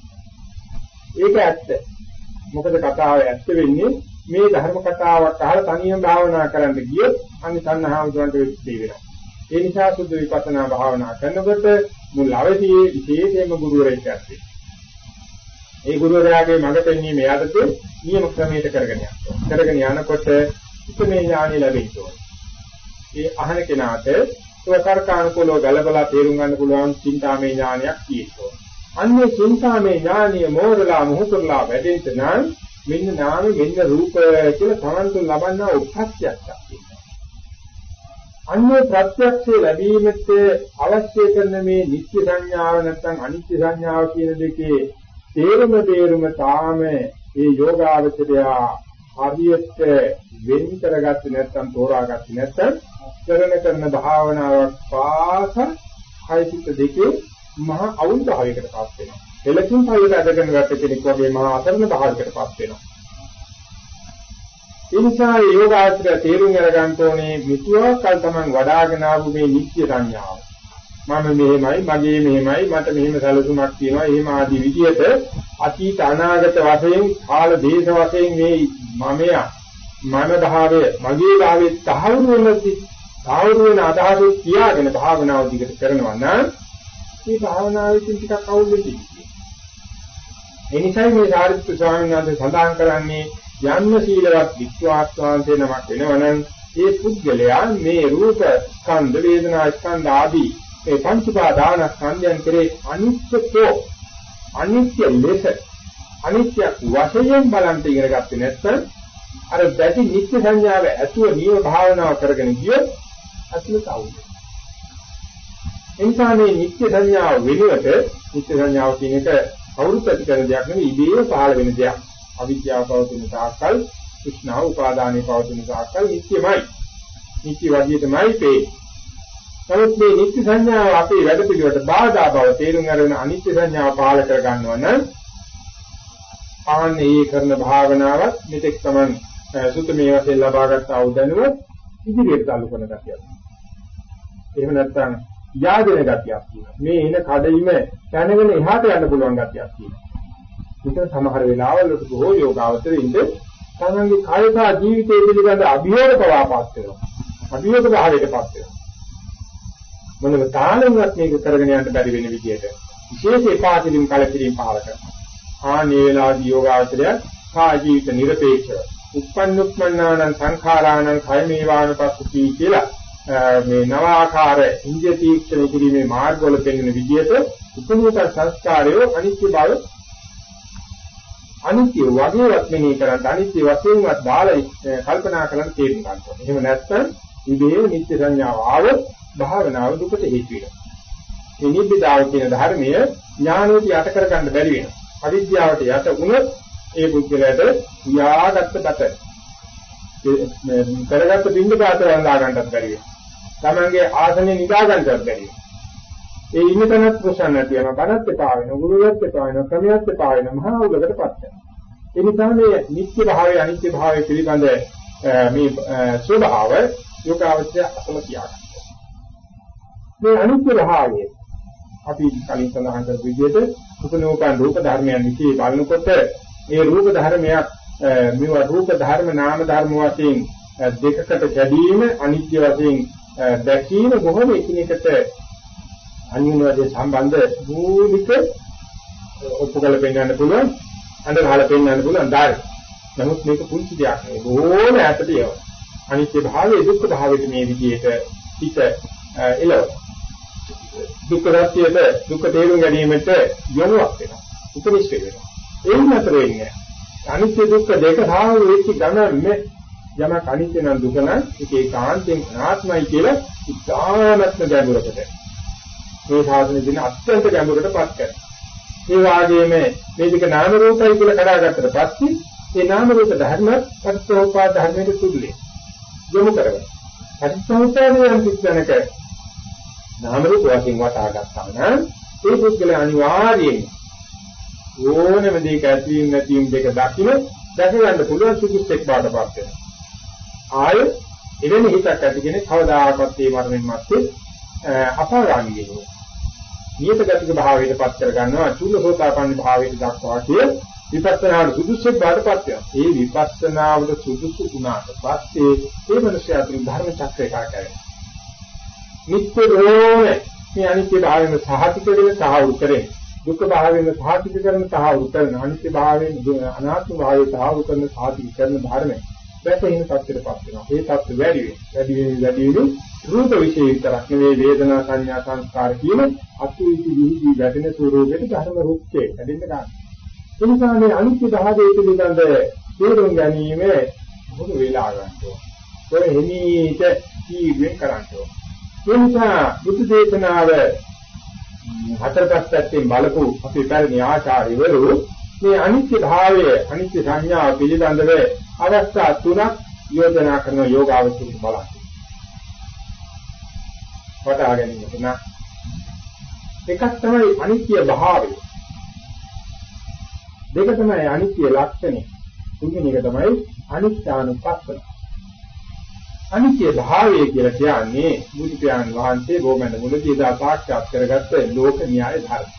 ඒක ඇත්ත. මොකද කතාව ඇත්ත වෙන්නේ මේ ධර්ම කතාවක් අහලා තනියම භාවනා කරන්න ගියොත් අනිසන්නහාමුදුරන්ට වෙච්ච දේ වෙනවා. ඒ නිසා සුද්ධ විපස්සනා භාවනා කරනකොට මුල් අවදී විශේෂයෙන්ම ගුරුවරයෙක් ඇත්තේ. ඒ ගුරුවරයාගේ මඟ පෙන්වීම යටතේ නියම ක්‍රමයකට කරගෙන යනවා. කරගෙන යනකොට ඉතමේ ඥානෙ ලැබෙන්න ඒ අහන කෙනාට සුවකර්කානුකූලව ගලබලා තේරුම් ගන්න පුළුවන් චින්තාමේ ඥානයක් තියෙනවා. අන්නේ චින්තාමේ ඥානිය මෝරලා මොහොතලා වැඩෙන්න නම් මෙන්න නාම මෙන්න රූප කියලා තමන්තු ලබන්නා උපත්‍යයක් තියෙනවා. අන්නේ ප්‍රත්‍යක්ෂය ලැබීමට අවශ්‍ය කරන මේ නිත්‍ය සංඥාව නැත්නම් අනිත්‍ය සංඥාව කියන දෙකේ තේරුම තේරුම තාම මේ යෝගාවචරය හරියට වෙන් කරගත්තේ නැත්නම් තෝරාගත්තේ නැත්නම් කරන කරන භාවනාවක් පාස හයිසිත දෙකේ මහා අවුල් භාවයකටපත් වෙනවා. එලකින් පරිවර්තන අධගෙන ගත කෙනෙක් වගේ මහා අතරන භාවයකටපත් වෙනවා. ඒ නිසා යෝගාචරය තේරුම් අරගන්න ඕනේ මිතුවකල් තමන් වඩාගෙන ආපු මේ නිත්‍ය සංඥාව. මම මෙහෙමයි, මගේ මෙහෙමයි, මට මෙහෙම සැලසුමක් තියෙනවා. එහෙම ආදී විදියට අතීත අනාගත වශයෙන්, කාල දේශ වශයෙන් මේ මමයා, මම භාවය, මගේ භාවයේ තහවුරු වෙනදී, තහවුරු වෙන අදහස තියාගෙන භාවනාව දිගට කරනවා නම් මේ භාවනාවෙකින් ටිකක් අවුල් වෙන්නේ. ඒ නිසායි මේ සාරිපුත්‍ර ස්වාමීන් වහන්සේ සඳහන් කරන්නේ යන්න සීලවත් වික්වාත් වහන්සේ නමක් වෙනවනම් ඒ පුද්ගලයා මේ රූප ස්කන්ධ වේදනා ස්කන්ධ ආදී ඒ පංච පාදාන ස්කන්ධයන් කෙරේ අනිත්‍යතෝ අනිත්‍ය ලෙස අනිත්‍ය වශයෙන් බලන්ට ඉගෙන ගත්තේ නැත්නම් අර දැටි නිත්‍ය සංඥාව ඇතුව නියම භාවනාව කරගෙන ගියොත් අසලට අවුල්. එනිසා මේ නිත්‍ය සංඥාව වෙනුවට නිත්‍ය සංඥාව කියන එක කවුරුත් ඇති කරන දෙයක් නෙවෙයි ඉබේම පහළ වෙන දෙයක්. අවිද්‍යාව පවතින තාක්කල් කෘෂ්ණාව උපාදානයේ පවතින තාක්කල් නිත්‍යමයි. නිත්‍ය වදියටමයි පේ. නමුත් මේ නිත්‍ය සංඥාව අපේ වැඩ පිළිවෙලට බාධා බව තේරුම් අරගෙන අනිත්‍ය සංඥාව පාල කර ගන්නවා නම් ආන්නේ කරන භාවනාවත් මෙතෙක් තමයි සුතමේ වශයෙන් ලබාගත් ආවදනුව ඉදිරියට تعلق කරන ගතියක්. එහෙම නැත්නම් යාදෙන ගතියක් තියෙනවා. මේ එන කඩයිම දැනගෙන එහාට යන්න පුළුවන් ගතියක් තියෙනවා. මෙතන සමහර වෙලාවල් වලට බොහෝ යෝගාවචරින්ද තමන්ගේ කායසා ජීවිතය පිළිබඳ අභියෝග පවාපත් වෙනවා. අභියෝග භාවයටපත් වෙනවා. මොනම තාලෙන්වත් මේක කරගෙන යන්න බැරි වෙන විදිහට විශේෂ එපාතිලින් කලකිරීම පහල කරනවා. ආනේ වේලාදී යෝගාචරය කා ජීවිත නිර්පේක්ෂව උප්පන්නුප්පන්නානං සංඛාරාණං කයමේවානුපස්සති කියලා මේ නව ආකාර ඉන්දිය තීක්ෂණ කිරීමේ මාර්ගවල පෙන්වන විදිහට උපනිත සංස්කාරය අනිත්‍ය බව අනිත්‍ය වගේවත් මෙනෙහි කරන් අනිත්‍ය වශයෙන්වත් දාලා කල්පනා කරන් තේරුම් ගන්න ඕනේ. එහෙම නැත්නම් ඉබේ නිත්‍ය සංඥාව ආවොත් භාවනාව දුකට හේතු වෙනවා. මේ නිබ්බිදාව කියන ධර්මය ඥානෙට යට කරගන්න බැරි වෙනවා. අවිද්‍යාවට යට වුණොත් ඒ බුද්ධලයට උයාගත්ත බත කරගත්ත බින්ද පාත වන්දා ගන්නත් බැරි වෙනවා. Tamange ආසනේ නිදා ගන්නත් බැරි වෙනවා. ඒ ඉන්න තැනත් ප්‍රශ්න නැති වෙනවා. බණත් එපා වෙනවා. ගුරුවරයෙක් එපා වෙනවා. ක්‍රමයක් එපා වෙනවා. මහා උලකටපත් වෙනවා. ඒ නිසා මේ නිත්‍ය භාවය අනිත්‍ය භාවය පිළිබඳ මේ ස්වභාව යෝගාවචරය අසල තියාගන්න. මේ අනිත්‍ය භාවය අපි කලින් සඳහන් කරපු විදිහට සුඛනෝපන් රූප ධර්මයන් විශ්ේ බලනකොට මේ රූප ධර්මයක් මේවා රූප ධර්ම නාම ධර්ම වශයෙන් දෙකකට කැඩීම අනිත්‍ය වශයෙන් දැකීම බොහොම එකිනෙකට අන්‍යෝන්‍ය සම්බන්ධ මූලික ඔප්පුකල පෙන්වන්න පුළුවන් අnder ගහලා පෙන්වන්න පුළුවන් ධාරි. නමුත් මේක පුංචි දෙයක් නෙවෙයි බොහොම ඈතට යනවා. අනිත්‍ය භාවයේ දුක්ඛ භාවයේ මේ විදිහට හිත එළව. දුක්ඛ රත්‍යයට දුක්ඛ තේරුම් ගැනීමට යොමුවක් වෙනවා. උපනිෂ් වෙනවා. ඒ නතර වෙන්නේ අනිත්‍ය දුක්ඛ දෙක සාහව වෙච්ච ගමන්නේ යමක් අනිත්‍ය නම් දුක නම් ඒක ඒකාන්තයෙන් අනාත්මයි කියලා ඉතාමත්ම ගැඹුරකට මේ සාධන දින අත්‍යන්ත ගැඹුරටපත් කරනවා. ඒ වාගේම මේ දෙක නාම රූපයි කියලා කඩාගත්තට පස්සේ මේ නාම රූප ධර්ම පරිසෝපා ධර්මයේ සුදුලේ යොමු කරගන්න. පරිසෝපාදයේ යම් කිච්චනක නාම රූප වශයෙන් වටහා ගන්නවා නම් ඒ පුද්ගල අනිවාර්යයෙන් ඕනම දෙයක ඇතිවීම නැතිවීම දෙක දකින්න දැක ගන්න පුළුවන් සුදුස්සෙක් බාටපත් වෙනවා. ආය එවැනි හිතක් ඇති කෙනෙක් කවදාකවත් මේ මරණයන් මැත්තේ අපාගාමී වෙනවා. නියත ගතික භාවයටපත් කර ගන්නවා චුල්ලසෝතාපන්න භාවයට දක්වා කිය විපස්සනාට සුදුසුක් බාටපත් වෙනවා. ඒ විපස්සනාවට සුදුසු වුණාට පස්සේ ඒ මනුස්සයා තුළ ධර්ම චක්‍රය කාටරේ. නිත්‍ය රෝණේ මේ අනිත්‍ය භාවයෙන් සහතික වෙන සාහවු කරේ. දුක්ඛ භාවයෙන් සහතික කරන සාහවු කරන අනිත්‍ය භාවයෙන් අනාත්ම භාවයෙන් සාහවු කරන සහතික කරන ධර්මයි. වැටෙන තත්ත්වයටපත් වෙනවා. ඒ තත්ත්ව වැඩි වෙන. වැඩි වෙන වැඩි වෙන රූප විශේෂ විතරක් නෙවෙයි වේදනා සංඥා සංස්කාර කියන අතුවිසි විහිදී වැටෙන ස්වરૂපෙට ධර්ම රූපේ හැදෙන්න ගන්න. ඒ නිසා මේ අනිත්‍ය භාවයේ පිළිබඳ තේරුම් ගැනීම මොකද වෙලා ගන්නවා. ඔය හිමීට කීවෙන් කරන්නේ. ඒ නිසා බුදු දේශනාව හතරපස් පැත්තෙන් බලපු අපේ පැරණි ආචාර්යවරු මේ අනිත්‍ය භාවය අනිත්‍ය සංඥාව පිළිබඳව අවස්ථා තුනක් යෝජනා කරන යෝගාවචරික බලන්න. වටහා ගැනීමට නම් එකක් තමයි අනිත්‍ය භාවය. දෙක තමයි අනිත්‍ය ලක්ෂණය. තුන්වෙනි එක තමයි අනිත්‍යානුපස්සන. අනිත්‍ය භාවය කියලා කියන්නේ බුදු පියාණන් වහන්සේ බොමඳ මුලදී දා සාක්ෂාත් කරගත්ත ලෝක න්‍යාය ධර්ම.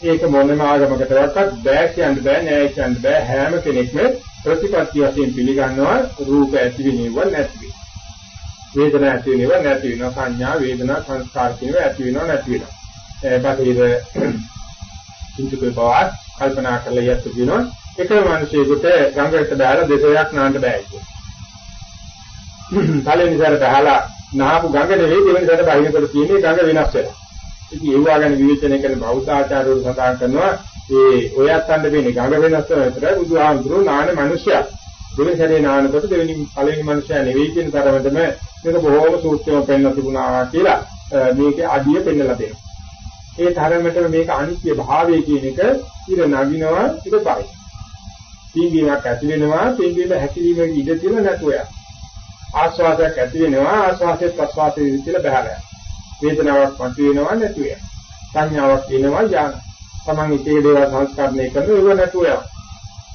ඒක මොනම ආගමකටවත් බෑ කියන්න බෑ නෑ කියන්න බෑ හැම කෙනෙක්ම ප්‍රතිපත්ති වශයෙන් පිළිගන්නවා රූප ඇති වෙනව නැති වෙනව. වේදනා ඇති වෙනව නැති වෙනව සංඥා වේදනා සංස්කාර කියනවා ඇති වෙනව නැති වෙනව. ඒ බාහිර චින්තකේ බවත් කල්පනා කරලා යත් කියනවා එකම මිනිසෙකුට ගංගකට දාලා දෙසයක් නාන්න බෑ කියලා. පළවෙනි සැරේ බහලා නාපු ගඟ නෙවෙයි දෙවෙනි සැරේ බහිනකොට තියෙන්නේ ගඟ වෙනස් වෙනවා. ඉතින් ඒවා ගැන විවේචනය කරන බෞද්ධ ආචාර්යවරු සඳහන් කරනවා ඒ ඔයත් අන්න වෙන්නේ ගඟ වෙනස් වෙන විතර බුදුහාමුදුරුවෝ නාන මිනිසයා. දෙවෙනි සැරේ නානකොට දෙවෙනි පළවෙනි මිනිසයා නෙවෙයි කියන තරමටම මේක බොහෝම සූත්‍රයෙන් පෙන්ලා තිබුණා කියලා මේකේ අඩිය පෙන්වලා දෙනවා. ඒ තරමටම මේක අනිත්‍ය භාවය කියන එක ඉර නගිනවා ඉර බයි. පින්වීමක් ඇති වෙනවා පින්වීම හැකිලිමේ ඉඩ තියෙන නැතුව යනවා. ආස්වාදයක් ඇති වෙනවා ආස්වාදයේ ප්‍රස්වාදයේ ඉඳලා බහලා වේදනාවක් මතුවෙනවා නැතු වෙනවා. සංඥාවක් එනවා යන. Taman ඉතේ දේවල් සංස්කරණය කරන ඒව නැතුව යනවා.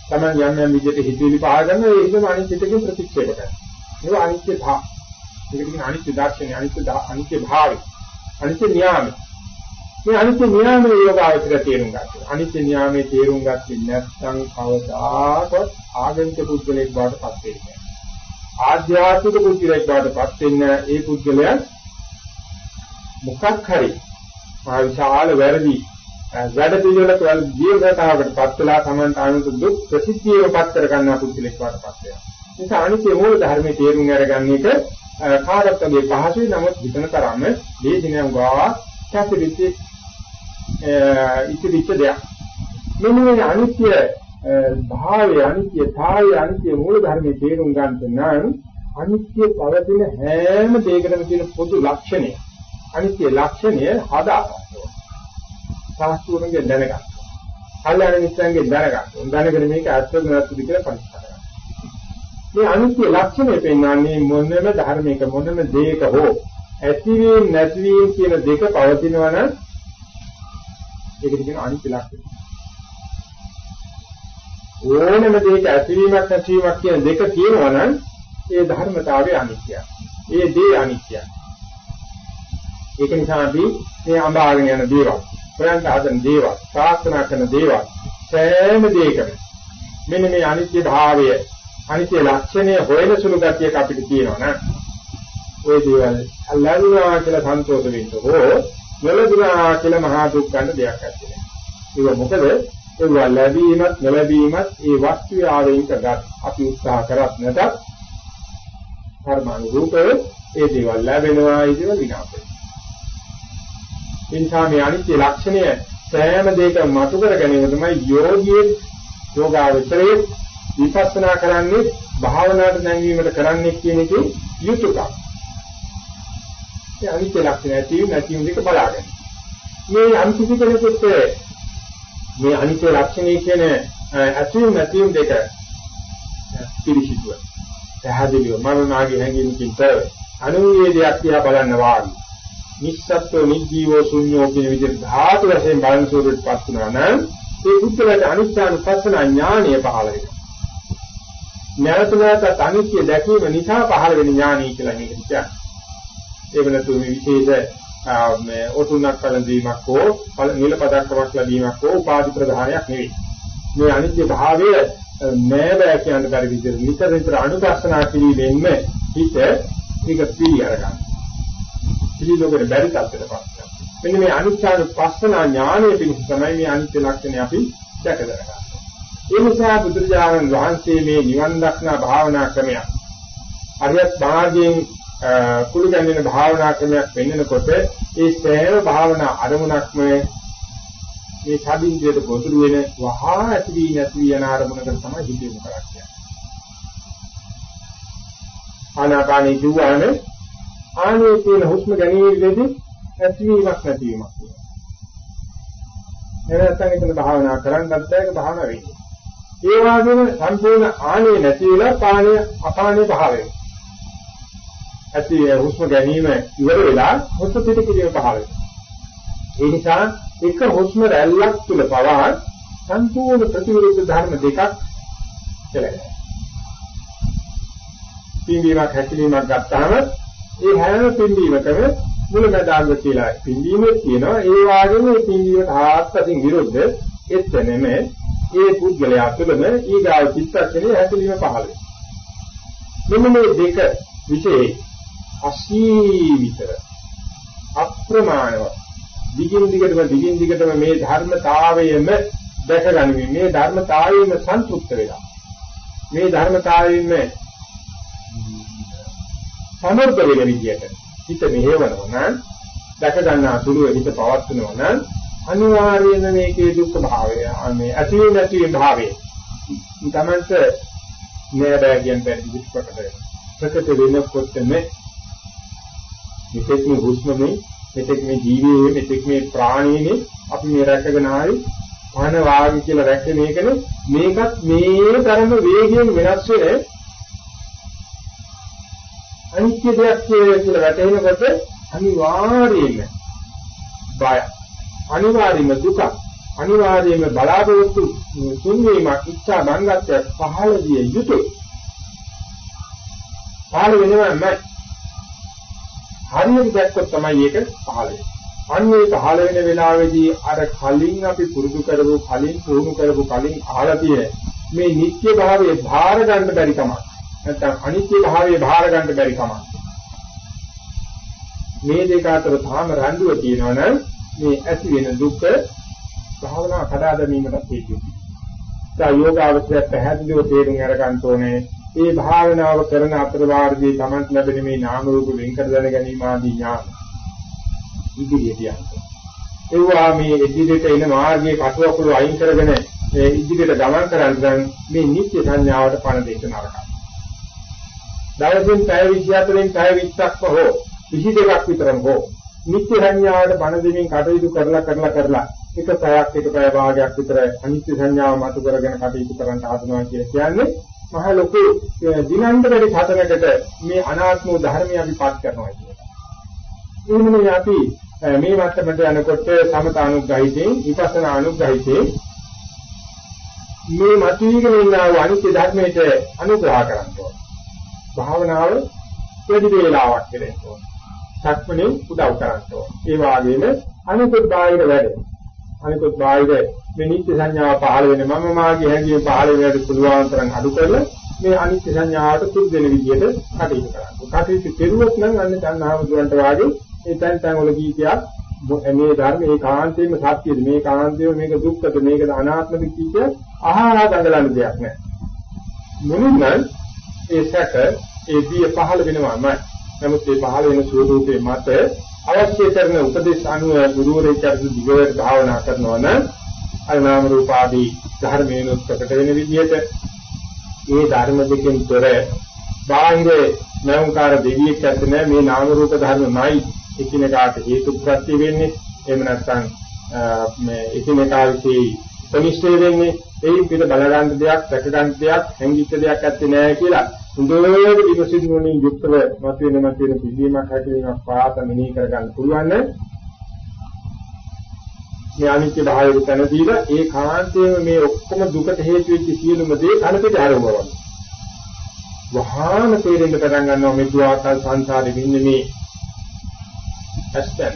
Taman යම් යම් විදිහට හිතවිලි පහගන්න ඒ හිතම අනිත්‍යයෙන් ප්‍රතික්ෂේප කරනවා. ඒක අනිත්‍ය භා. ඒක කියන අනිත්‍ය දර්ශනය අනිත්‍ය අනිත්‍ය භාවය. අනිත්‍ය න්‍යාමය. මේ අනිත්‍ය න්‍යාමයේ යෝගාවචර තේරුම් ගන්න. අනිත්‍ය න්‍යාමයේ තේරුම් ගත්තේ නැත්නම් කවදාකවත් ආගමික පුද්ගලයෙක් බවට පත් වෙන්නේ නැහැ. ආධ්‍යාත්මික පුද්ගලයෙක් බවට පත් වෙන්න ඒ පුද්ගලයා මොකක් හරි මා විශාල වැරදි වැඩ පිළිවෙලක වල දීර්ඝතාවකට පත් වෙලා Taman අනුත දුක් ප්‍රසිද්ධියව පත් කර ගන්නා පුද්ගලෙක් වඩපත් වෙනවා. නිසා අනිත්‍ය මූල ධර්මයේ තේරුම් අරගන්න එක කාටත්ගේ පහසුයි නමුත් හිතන තරම්ම දේශනා උගා කැපිලිච්ච ඉතිරිච්ච දෙයක්. මෙන්න මේ අනිත්‍ය භාවය අනිත්‍යතාවය අනිත්‍ය මූල ධර්මයේ තේරුම් ගන්නට නම් අනිත්‍ය පවතින හැම දෙයකටම තියෙන පොදු ලක්ෂණය අනිත්‍ය ලක්ෂණය හදාගන්නවා. සාස්ත්‍රුණගේ දැනගන්න. කල්යාණ මිත්‍රයන්ගේ දැනගන්න. දැනගෙන මේක ඇත්තද නැත්ද කියලා පරීක්ෂා කරන්න. මේ අනිත්‍ය ලක්ෂණය පෙන්වන්නේ මොනම ධර්මයක මොනම දෙයක හෝ ඇතිවීම නැතිවීම කියන දෙක පවතිනවා නම් ඒකට කියන අනිත්‍ය ලක්ෂණය. ඕනම දෙයක ඇතිවීමක් නැතිවීමක් කියන දෙක තියෙනවා නම් ඒ ධර්මතාවය අනිත්‍යයි. ඒ දේ අනිත්‍යයි. ඒක නිසා අපි මේ අඹාගෙන යන දේවල්, ප්‍රයන්ත හදන දේවල්, ප්‍රාර්ථනා කරන දේවල් සෑම දෙයකම මෙන්න මේ අනිත්‍ය භාවය, අනිත්‍ය ලක්ෂණය හොයන සුළු ගතියක් අපිට තියෙනවා නේද? ওই දේවල් අල්ලාහ්වා කියලා සන්තෝෂ වෙන්න හෝ නොලබුණා කියලා මහා දුක් ගන්න දෙයක් නැහැ. ඒක මොකද ඒවා ලැබීමත් නොලැබීමත් ඒ වස්තුවේ ආවේනික ගත් අපි උත්සාහ කරත් නැතත් කර්මානුරූපව ඒ දේවල් ලැබෙනවා ඒ දේවල් විනාශ වෙනවා. එනිසා මේ අනිත්‍ය ලක්ෂණය සෑම දෙයකම මතු කර ගැනීම තමයි යෝගියේ යෝගාවචරයේ විපස්සනා කරන්නේ භාවනාවට නැංවීමට කරන්නේ කියන එකේ යුතුයකම්. ඒ අනිත්‍ය ලක්ෂණය තියෙන නැති දෙක බලාගන්න. මේ අන්තිම කෙනෙකුට මේ අනිත්‍ය ලක්ෂණය කියන ඇතුළු නැතිවීම දෙක පිළිසිදුව. පැහැදිලිව මනෝනාගේ හැඟීමකින් තර අනුයේ දෙයක් තියා බලන්න වාගේ. නිස්සත්ව නිජීවෝ ශුන්‍යෝ කියන විදිහට ධාතු වශයෙන් බලන සූරයටපත් වුණා නම් ඒ බුද්ධලට අනිත්‍යානුපස්සන ඥානය පහළ වෙනවා. නැවත නැවත අනිත්‍ය දැකීම නිසා පහළ වෙන ඥානය කියලා මේක කියන්නේ. ඒ වෙනතු මේ විශේෂ මේ ඔතුණක් කලඳීමක් හෝ නිල පදක්කමක් ලැබීමක් හෝ උපාධි ප්‍රධානයක් නෙවෙයි. මේ අනිත්‍ය භාවය නෑ බෑ කියන බැරි විදිහට නිතර නිතර අනුපස්සනා කිරීමෙන්ම හිත ඒක පිළි අරගන්න. පිළිලෝකෙට බැරි තත්ත්වයකට පත් වෙනවා. මෙන්න මේ අනිත්‍යානුපස්සනා ඥානය පිණිස තමයි මේ අනිත්‍ය ලක්ෂණය අපි දැක ගන්නවා. ඒ නිසා බුදුරජාණන් වහන්සේ මේ නිවන් දක්නා භාවනා ක්‍රමයක් අරියත් මාර්ගයෙන් කුළු ගැන්වෙන භාවනා ක්‍රමයක් වෙන්නකොට ඒ සෑම භාවනා අරමුණක්ම මේ සාධින්දයට ගොදුරු වෙන වහා ඇති වී නැති වී යන අරමුණකට තමයි හිත යොමු කරන්නේ. ආනාපානී දුවානේ ආනේ තියෙන හුස්ම ගැනීමේදී ඇතිවීමක් නැතිවීමක් තියෙනවා. එහෙනම් එතන භාවනා කරන්නත් බැහැ භාවනා වෙන්නේ. ඒ වගේම සම්පූර්ණ ආනේ නැති වෙලා පාණය අපාණේ භාවය. ඇති හුස්ම ගැනීම ඉවර වෙලා හුස්ම පිට කිරීම පහළ ඒ නිසා එක හුස්ම රැල්ලක් තුල පවා සම්පූර්ණ ප්‍රතිවිරුද්ධ ධර්ම දෙකක් කියලා. පින්වීමක් හැකිලීමක් ගත්තාම ඒ හැම පින්වීමකම මුලමදාග කියලා පින්වීමක් තියෙනවා. ඒ වගේම මේ පින්වීමට ආත්පසින් විරුද්ධ එතනම ඒ පුද්ගලයා තුළම ඊගාව චිත්තක්ෂණයේ හැසිරීම පහළ වෙනවා. මෙන්න මේ දෙක විශේෂ අසීමිතව අප්‍රමාණව දිගින් දිගටම දිගින් දිගටම මේ ධර්මතාවයම දැකගනිමින් මේ ධර්මතාවයෙම සන්තුෂ්ත වෙලා මේ ධර්මතාවයෙම සමර්ථ වෙන විදියට හිත මෙහෙවනවා නම් දැක ගන්නා සුළුව හිත පවත්වනවා නම් අනිවාර්යයෙන්ම මේකේ දුක්ඛ භාවය මේ ඇති වෙන නැති වෙන භාවය. තමන්ට නෑ බෑ කියන බැරි විස්පකට ප්‍රකට වෙනකොටම මෙතෙක් මේ හුස්මනේ මෙතෙක් මේ ජීවියේ මෙතෙක් මේ ප්‍රාණීනේ අපි මේ රැකගෙන ආවේ පහන වාගි කියලා රැක්කේ මේකනේ මේකත් මේ තරම වේගයෙන් වෙනස් වෙන අනිත්‍ය දෙයක් කියලා වැටහෙනකොට අනිවාර්යයෙන්ම බය අනිවාර්යයෙන්ම දුක අනිවාර්යයෙන්ම බලාපොරොත්තු තුන්වීමක් ඉච්ඡා බංගත්වයක් පහළ විය යුතුයි. පහළ වෙනවම හරියට දැක්කොත් තමයි ඒක පහළ වෙන්නේ. අන්නේ පහළ වෙන වෙලාවේදී අර කලින් අපි පුරුදු කරපු කලින් පුහුණු කරපු කලින් අහලා තියෙන මේ නිත්‍ය භාවයේ භාර ගන්න බැරි කමක්. නැත්නම් අනිත්‍ය භාවයේ භාර ගන්න බැරි කමක්. මේ දෙක අතර තාම රණ්ඩුව තියෙනවනම් මේ ඇති වෙන දුක භාවනා කඩා දැමීමට හේතු වෙනවා. ඒ යෝගාවචරය පැහැදිලිව තේරුම් අරගන්න ඕනේ. මේ භාවනාව කරන අතර වාර්ගයේ තමන්ට ලැබෙන මේ නාම රූප වෙන් කර දැන ගැනීම ආදී ඥාන. ඉදිරියට යනවා. ඒවා මේ ඉදිරියට එන මාර්ගයේ කටුවකුළු අයින් කරගෙන ඒ ඉදිරියට ගමන් කරන් මේ නිත්‍ය සංඥාවට පණ දෙන්න නරකයි. දවසින් පැය 24න් පැය 20ක්ම හෝ 22ක් විතරම හෝ නිත්‍ය සංඥාවට පණ දෙමින් කටයුතු කරලා කරලා කරලා එක පැයක් එක පැය භාගයක් විතර අනිත්‍ය සංඥාව මතු කරගෙන කටයුතු කරන්න හදනවා කියලා කියන්නේ මහ ලොකු දිනන්තරේ හතරකට මේ අනාත්ම ධර්මය අපි පාත් කරනවා කියන එක. එහෙමනේ අපි මේ මට්ටමට යනකොට සමත අනුග්‍රහිතේ විපස්සනා අනුග්‍රහිතේ මේ මතුවීගෙන ඉන්නා වූ අනිත්‍ය ධර්මයට අනුග්‍රහ කරනවා. භාවනාව වැඩි වේලාවක් කෙරෙන්න ඕන. සක්මනේ උදව් කරන්න ඕන. ඒ වගේම අනිකුත් බාහිර වැඩ. අනිකුත් බාහිර මේ නිත්‍ය සංඥාව පහළ වෙන මම මාගේ හැඟීම් පහළ වෙනට පුළුවන් තරම් අඩු කරලා මේ අනිත්‍ය සංඥාවට තුරු දෙන විදිහට කටයුතු කරන්න. කටයුතු කෙරුවොත් නම් අන්න තණ්හාව දුරන්ට වාගේ ඒ තැන් තැන් වල කීකියක් මේ ධර්ම ඒකාන්තයෙන්ම සත්‍යද මේ කාන්තේම මේක දුක්ඛද මේක අනාත්මද කීක අහහා දඟලන දෙයක් නෑ. මුලින්ම ඒ සැක ඒ බිය පහළ වෙනවාමයි. නමුත් ඒ පහළ වෙන ස්වરૂපේ මත අවශ්‍ය කරන උපදේශ අනුව ගුරුවරයෙක් අරගෙන දිගට භාවනා කරනවා නම් අනාම රූපාදී ධර්මයෙන් උත්පකට වෙන විදිහට මේ ධර්ම දෙකෙන් තොර බාහිර නෞකාර දෙවියෙක් ඇත්තේ මේ නාම රූප ධර්මමයි එකිනෙකාට හේතු ප්‍රත්‍ය වෙන්නේ. එහෙම නැත්නම් මේ එකිනෙකා විශ්ේ ප්‍රනිෂ්ඨ වෙන්නේ. ඒ පිට බල ගන්න දෙයක් දැක ගන්න දෙයක් හැංගිච්ච දෙයක් ඇත්තේ නැහැ කියලා හොඳට විපසිනුවණින් යුක්තව මතුවෙන මතුවෙන පිළිවීමක් හැකීමක් පාත මෙනෙහි කර ගන්න පුළුවන් නම් මේ අනිත්‍ය භාවය තන දීලා ඒ කාන්තේම මේ ඔක්කොම දුකට හේතු වෙච්ච සියලුම දේ කලකට ආරම්භවනවා. වහාම තේරෙන්න පටන් ගන්නවා මේ දුආකල් සංසාරේ වින්නේ මේ ඇස්තන්.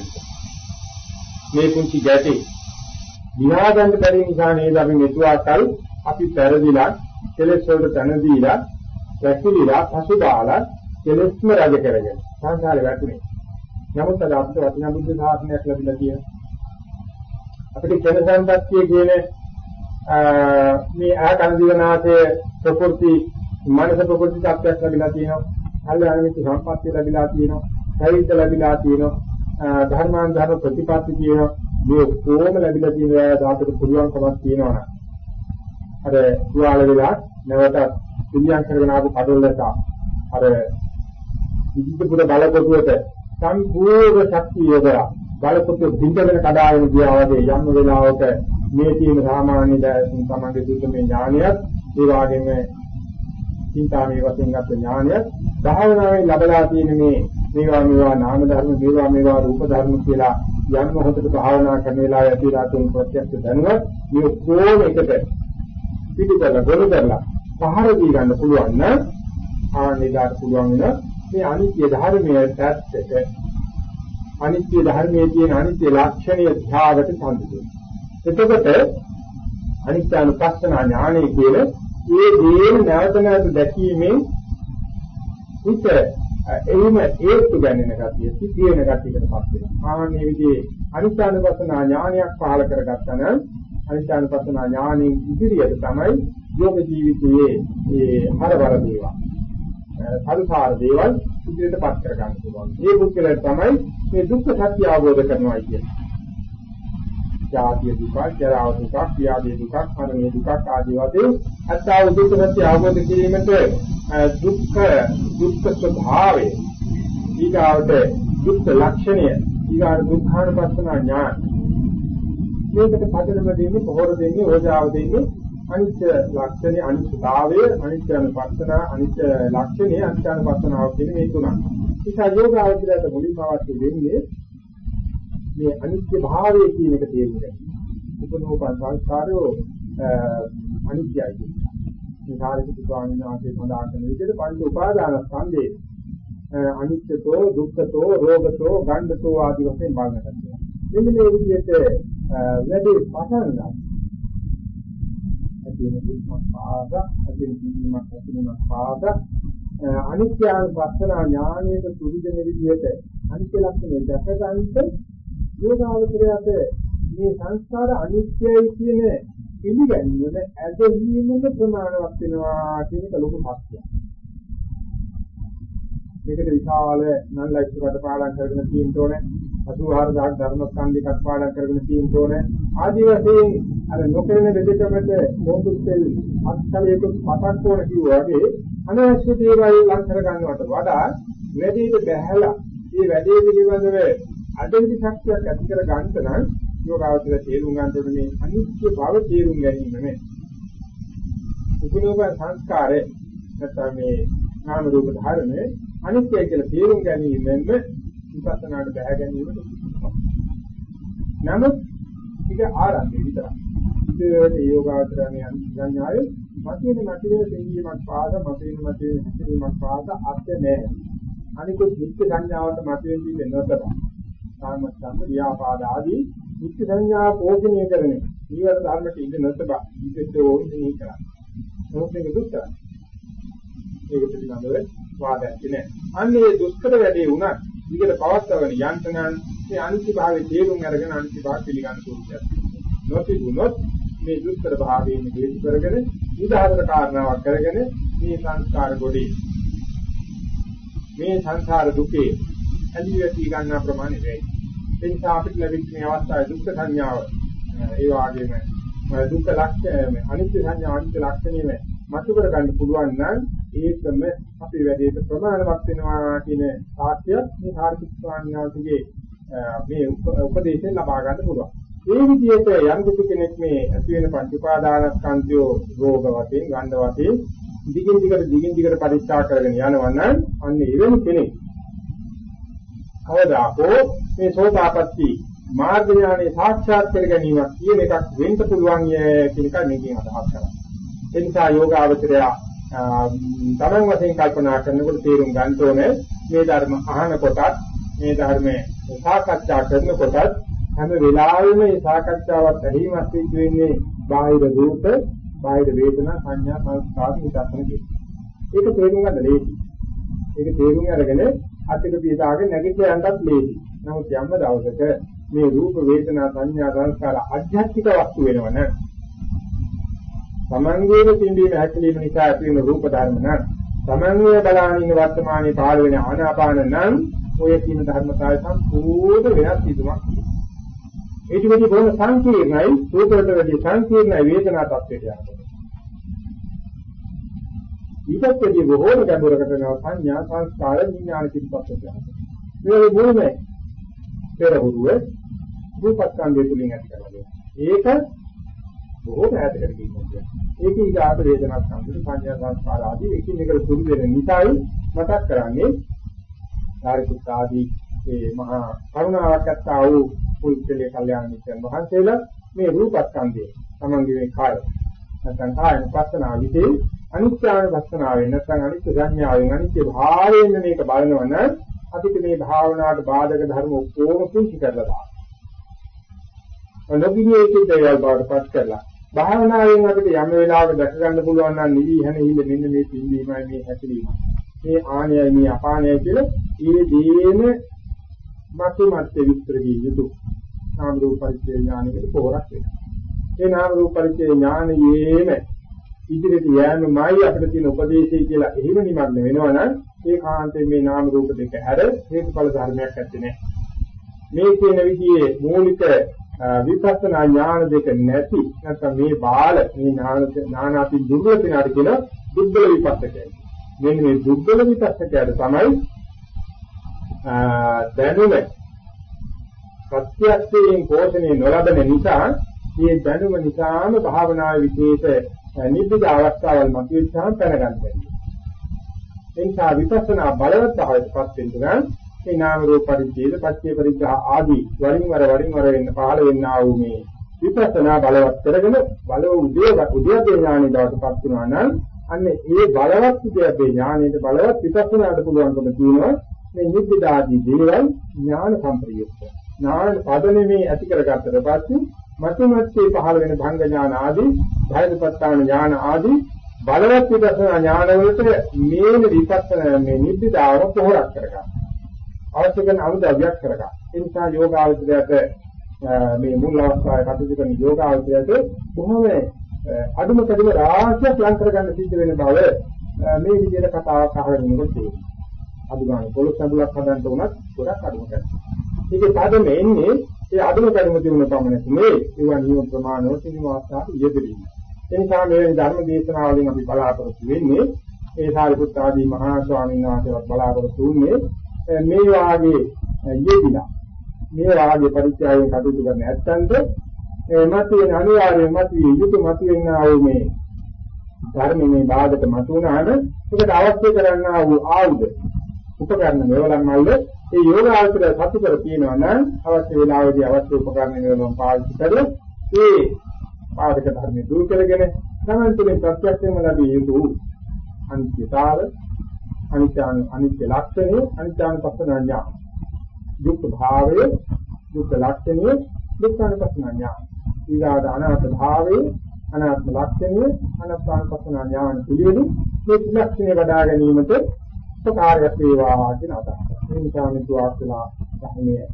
මේ පුංචි ගැටි විනා ගන්න බැරි නිසා නේද අපි මේ දුආකල් අපි පෙරදිලා කෙලෙස් වලට තන දීලා වැකිලිලා පසුබාලා කෙලෙස්ම රජ කරගෙන සංසාරේ වැටුනේ. නමුත් අද අපිට වටිනා බුද්ධ ශාසනයක් ලැබිලා තියෙනවා. අපිට කෙන සම්පත්තිය කියන මේ ආකන් දිවනාසේ ප්‍රකෘති මනස ප්‍රකෘති ත්‍ත්වයක් ලැබිලා තියෙනවා. කල්යාණමිත සම්පත්තිය ලැබිලා තියෙනවා. සෛත්‍ය ලැබිලා තියෙනවා. ධර්මාන් ධර්ම ප්‍රතිපatti තියෙනවා. මේ කොහොම ලැබිලා තියෙනවා දාතට පුළුවන්කමක් තියෙනවා අර තුවාල වෙලා නැවත පිළියම් කරගෙන ආපු කඩොල්ලට අර විදුලි පුර බලකොටුවට සම්පූර්ණ ශක්තිය යොදලා බලපොත බින්දගෙන කඩාගෙන ගියා වගේ යම් වෙලාවක මේ තියෙන සාමාන්‍ය දැසින් තමයි දුර්ගමේ ඥානයත් ඒ වගේම චින්තාමේ වශයෙන් ගත ඥානයත් භාවනාවේ ලැබලා තියෙන මේ මේවා මේවා නාම ධර්ම මේවා මේවා රූප ධර්ම කියලා යම් මොහොතක භාවනා කරන වෙලාවේ ඇතිලා තියෙන ප්‍රත්‍යක්ෂ දැනුවත් මේ කොහොම එකට පිටිකල ගොඩ කරලා පහර දී ගන්න පුළුවන් නම් ආනිදාට පුළුවන් වෙන මේ අනිත්‍ය ධර්මයේ පැත්තට අනිත්‍ය ධර්මයේ තියෙන අනිත්‍ය ලක්ෂණය ධ්‍යාවට සම්බන්ධයි. එතකොට අනිත්‍යනුපස්සන ඥානය කියන ඒ දේන නැවත නැවත දැකීමෙන් හිත එහිම ඒත්තු ගැනෙන ගතිය, සිටින ගතියකටපත් වෙනවා. ආන්නේ විදිහේ අනිත්‍යනුපස්සන ඥානයක් පහළ කරගත්තා නම් අනිත්‍යනුපස්සන ඥානෙ ඉදිරියට තමයි යෝග ජීවිතයේ මේ හරවර දේවල් සංසාර දේවල් ඉදිරියටපත් කර ගන්න පුළුවන්. මේ බුද්ධලෙන් තමයි මේ දුක්ඛ සත්‍ය අවබෝධ කරනවා කියන්නේ. ජාතිය දුක, ජරා දුක, ව්‍යාධි දුක, මරණ දුක ආදී වශයෙන් අත්තාව දුක්ඛ සත්‍ය අවබෝධ කිරීමට දුක්ඛ දුක්ඛ ස්වභාවය ඊගාවට දුක්ඛ ලක්ෂණය ඊගාට දුක්ඛානුපස්සන ඥාන මේකට පදනම දෙන්නේ පොහොර දෙන්නේ ඕජාව දෙන්නේ අනිත්‍ය ලක්ෂණේ අනිත්‍යතාවය අනිත්‍ය අනුපස්සන අනිත්‍ය ලක්ෂණේ අනිත්‍ය අනුපස්සනාව කියන මේ තුනක්. ඒක යෝගාවචරයට මුලින්ම අවශ්‍ය වෙන්නේ මේ අනිත්‍ය භාවය කියන එක තේරුම් ගන්න. උපනෝපන් සංස්කාරෝ අනිත්‍යයි කියන්නේ. මේ සාරිපුත්‍ර ස්වාමීන් වහන්සේ සඳහන් කරන විදිහට පංච උපාදාන ස්කන්ධේ අනිත්‍යතෝ දුක්ඛතෝ රෝගතෝ ගණ්ඨතෝ ආදී වශයෙන් බලනවා. මෙන්න මේ විදිහට වැඩි පටන් ගන්න. ඇති වෙන දුක්ඛ පාද, ඇති වෙන ජීවීමක් ඇති වෙන පාද, අනිත්‍යයන් වස්සනා ඥානයේ සුවිදෙන විදිහට අනිත්‍ය ලක්ෂණය දැක ගන්නට යෝගාවචරයට මේ සංස්කාර අනිත්‍යයි කියන පිළිගැනීම ඇදහිීමක ප්‍රමාණවත් වෙනවා කියන එක ලොකු සත්‍යයක්. මේකට විශාල නල්ලයිස් කඩපාඩම් කරගෙන තියෙන්න ඕනේ. 84000ක් ධර්මස්කන්ධي කඩපාඩම් කරගෙන තියෙන්න ඕනේ. ආදි වශයෙන් අර නොකරන දෙදකමට මොහොතෙල් අත්කලයක පතක් ඕන කිව්වා වගේ අනවශ්‍ය දේවල් ලං කර ගන්නවට වඩා වැඩේට බැහැලා මේ වැඩේ පිළිබඳව අදින්දි ශක්තියක් ඇති කර ගන්නට නම් යෝගාවචර තේරුම් ගන්න ඕනේ මේ අනිත්‍ය බව තේරුම් ගැනීම නේ. උපනෝප සංස්කාරේ නැත්නම් මේ නාම රූප ධර්මයේ අනිත්‍ය කියලා තේරුම් ගැනීමෙන්ම විපස්සනාට බැහැ ගැනීමට නමුත් ඒක ආරම්භය විතරයි. ඒ යෝගාචරණයේ අනිත්‍යඥාය මතින මතින තේීමක් පාද මතින මතින හිතීමක් පාද අත්‍ය නැහැ. අනිකුත් නිත්‍ය සංඥාවට මතින් තියෙන්නේ නොතබ. කාම සම්ම ව්‍යාපාද ආදී නිත්‍ය සංඥා පෝෂණය කරන ඊවර ධර්මයට ඉඳ නොතබ ඉතිතෝ ඉන්නේ කරා. මොකද මේක දුක්ඛ. ඒක පිළිබඳව වාදයක් නෑ. අන්නේ දුෂ්කර වැඩේ වුණත් විකට පවත්වගෙන යන්න නම් මේ අනිත්‍ය භාවයේ තේරුම් අරගෙන අනිත්‍ය භාව පිළිගන්න ඕනේ. නොතිබුණොත් මේ දුෂ්කර භාවයෙන් හේතු කරගෙන විදහාතර කාරණාවක් කරගෙන මේ සංස්කාර ගොඩේ මේ සංසාර දුකේ ඇලී වැටි ගන්න ප්‍රමාණය වෙයි. ඒ නිසා අපිට ලැබෙන මේ අවස්ථාවේ දුක්ඛ සංඥාව ඒ වගේම දුක්ඛ ලක්ෂණ අනිත්‍ය සංඥා අනිත්‍ය ලක්ෂණය මතු කර ගන්න පුළුවන් නම් ඒකම අපි වැඩේට ප්‍රමාණවත් වෙනවා කියන සාක්ෂිය මේ සාර්ථක ස්වාමීනාගේ මේ උපදේශයෙන් ලබා ගන්න පුළුවන්. ඒ විදිහට යම් කිසි කෙනෙක් මේ ඇති වෙන පංච උපාදානස්කන්ධය රෝග වශයෙන්, ගන්ධ වශයෙන් දිගින් දිගට දිගින් දිගට පරික්ෂා කරගෙන යනවා නම් අන්න එවැනි කෙනෙක් කවදාකෝ මේ සෝතාපට්ටි මාර්ග ඥානේ සාක්ෂාත් කර ගැනීමක් කියන එකක් වෙන්න පුළුවන් කියන එක මේකෙන් අදහස් කරන්නේ. ඒ නිසා යෝගාවචරය තමන් වශයෙන් කල්පනා කරනකොට තේරුම් ගන්න ඕනේ මේ ධර්ම අහන කොටත් මේ ධර්මයේ සාකච්ඡා කරන කොටත් හැම වෙලාවෙම මේ සාකච්ඡාවත් ඇහිමත් සිද්ධ වෙන්නේ බාහිර රූප, බාහිර වේදනා, සංඥා, සංස්කාර විතරයි කියන්නේ. ඒක තේරුම් ගන්න ලේසි. ඒක තේරුම් අරගෙන අතික පිටාගේ නැගිට යන්නත් ලේසි. නමුත් යම් දවසක මේ රූප, වේදනා, සංඥා, සංස්කාර අධ්‍යාත්මික වස්තු වෙනවනේ තමන්ගේම පින්බීම හැකලීම නිසා ඇති වෙන රූප ධර්ම නම් තමන්ගේ බලානින වර්තමානයේ පහළ වෙන ආනාපාන නම් ඔය කියන ධර්මතාවය සම්පූර්ණ වෙනස් වීමක්. ඒක විදිහට බොහොම සංකීර්ණයි රූපවලට වැඩි සංකීර්ණයි වේදනා tattweට යනවා. ඊටත් වැඩි බොහෝම ගැඹුරකට යන සංඥා සංස්කාර විඥාන කිප්පත් යනවා. මේ මුල්මේ පෙරහුරුව රූපස්කන්ධය තුලින් ඇති කරගන්නවා. ඒක බොහෝ ඈතකට ගිහින් ඒක ඊගාට වේදනා සංකල්ප සංඥා සංස්කාර ආදී එකින් එකට සුළු වෙන නිසායි මතක් කරන්නේ සාරිපුත් ආදී ඒ මහා කරුණාවක් ඇත්තා වූ පුල්කලේ කල්යාණ මිත්‍රයන් වහන්සේලා මේ රූපස්කන්ධය තමන්ගේ මේ කාය නැත්නම් කායන පස්සනා විදී අනිත්‍යන පස්සනාවෙන් නැත්නම් අනිත්‍ය සංඥාවෙන් අනිත්‍ය භාවයෙන් මේක බලනවන අපිට මේ භාවනාවට බාධක ධර්ම ඔක්කොම කුංචි කරලා දානවා. නොගිනියේ දේවල් බවට පත් කරලා භාවනාවෙන් අපිට යම් වෙලාවක දැක ගන්න පුළුවන් නම් නිවි හැනෙහිල මෙන්න මේ පිළිවීමයි මේ හැකලීමයි. මේ ආනයයි මේ අපානයයි කියලා ඒ දේම මතු මැත්තේ විස්තර විය යුතු. නාම රූප පරිච්ඡේ ඥානයකට පොරක් වෙනවා. ඒ නාම රූප පරිච්ඡේ ඥානයේම ඉදිරියට යෑමමයි අපිට තියෙන උපදේශය කියලා එහෙම නිමග්න වෙනවනම් ඒ කාන්තේ මේ නාම රූප දෙක හැර හේතුඵල ධර්මයක් නැත්තේ නෑ. මේ කියන විදිහේ මූලික විපස්සනා ඥාන දෙක නැති නැත්නම් මේ බාල මේ ඥාන ඥාන අපි දුර්වල කෙනාට කියන දුර්වල විපස්සකයයි. මෙන්න මේ දුර්වල විපස්සකයට තමයි දැනුම ප්‍රත්‍යක්ෂයෙන් පෝෂණය නොලබන නිසා මේ දැනුම නිසාම භාවනාවේ විශේෂ නිබ්බිද අවස්ථාවල් මතුවෙච්චාම දැනගන්න බැහැ. එනිසා විපස්සනා බලවත් භාවයටපත් වෙන්න නම් මේ නාම රූප පරිච්ඡේද පච්චේ පරිග්‍රහ ආදී වරින් වර වරින් වර වෙන්න පහළ වෙන්නා වූ මේ විපස්සනා බලවත් කරගෙන බලව උදේ උදේ ඥානෙ දවසපත් වෙනවා නම් අන්න ඒ බලවත් උදේ ඥානෙට බලවත් විපස්සනාට පුළුවන්කම තියෙනවා මේ නිබ්බිදාදී දේවල් ඥාන සම්ප්‍රයුක්ත. ඥාන පදනේ ඇති කරගත්තට පස්සේ මතුමැත්තේ පහළ වෙන භංග ඥාන ආදී භයදපත්තාන ඥාන ආදී බලවත් විපස්සනා ඥාන වලට මේ විපස්සනා මේ නිබ්බිදාව පොහොරක් කරගන්නවා. අවශ්‍ය කරන අමුද්‍රව්‍යයක් කරගන්න. ඒ නිසා යෝගාවචරයට මේ මුල් අවස්ථාවේ කටයුතු කරන යෝගාවචරයට කොහොම අදුම කඩම රාශියක් ලං කරගන්න සිද්ධ වෙන බව මේ විදිහට කතාවක් අහගෙන ඉන්නකොට තේරෙනවා. අදුගානේ පොළොස් සම්බුලක් හදන්න උනත් ගොඩක් අදුම කරනවා. ඒකේ පදම එන්නේ ඒ අදුම කඩම තිබුණ පමණක් නෙවෙයි ඒවා නියම ප්‍රමාණව සිනමා අවස්ථාවේ යෙදෙන්නේ. ඒ නිසා මේ ධර්ම දේශනාවලින් අපි බලාපොරොත්තු වෙන්නේ ඒ සාරිපුත් ආදී මහා ස්වාමීන් වහන්සේවත් බලාපොරොත්තු වෙන්නේ මේ වාගේ යෙදිලා මේ වාගේ පරිත්‍යාගයෙන් කටයුතු කරන ඇත්තන්ට මතුවෙන අනිවාර්යයෙන් මතුවේ යුතු මතුවෙනා වූ මේ ධර්මයේ බාධක මතුවනාම ඒකට අවශ්‍ය කරන්නා වූ ආයුධ උපකරණ මෙවලන් මල්ල ඒ යෝග ආයතන සතු කර තියෙනවා නම් අවශ්‍ය වේලාවේදී අවශ්‍ය උපකරණ මෙවලන් පාවිච්චි කරලා ඒ බාධක ධර්ම දුරු කරගෙන සමන්තුලින් ප්‍රත්‍යක්ෂයෙන්ම ලැබිය යුතු අනිත්‍යතාව අනිත්‍යාන අනිත්‍ය ලක්ෂණය අනිත්‍යානුපස්සන ඥාන දුක් භාවය දුක් ලක්ෂණය දුක්ඛානුපස්සන ඥාන ඊගාද අනාත්ම භාවය අනාත්ම ලක්ෂණය අනාත්මානුපස්සන ඥාන පිළිවෙල මේ ලක්ෂණය වඩා ගැනීමට උපකාරයක් වේවා කියන අදහස. මේ නිසා මේ දුආස්ලා ධර්මයේ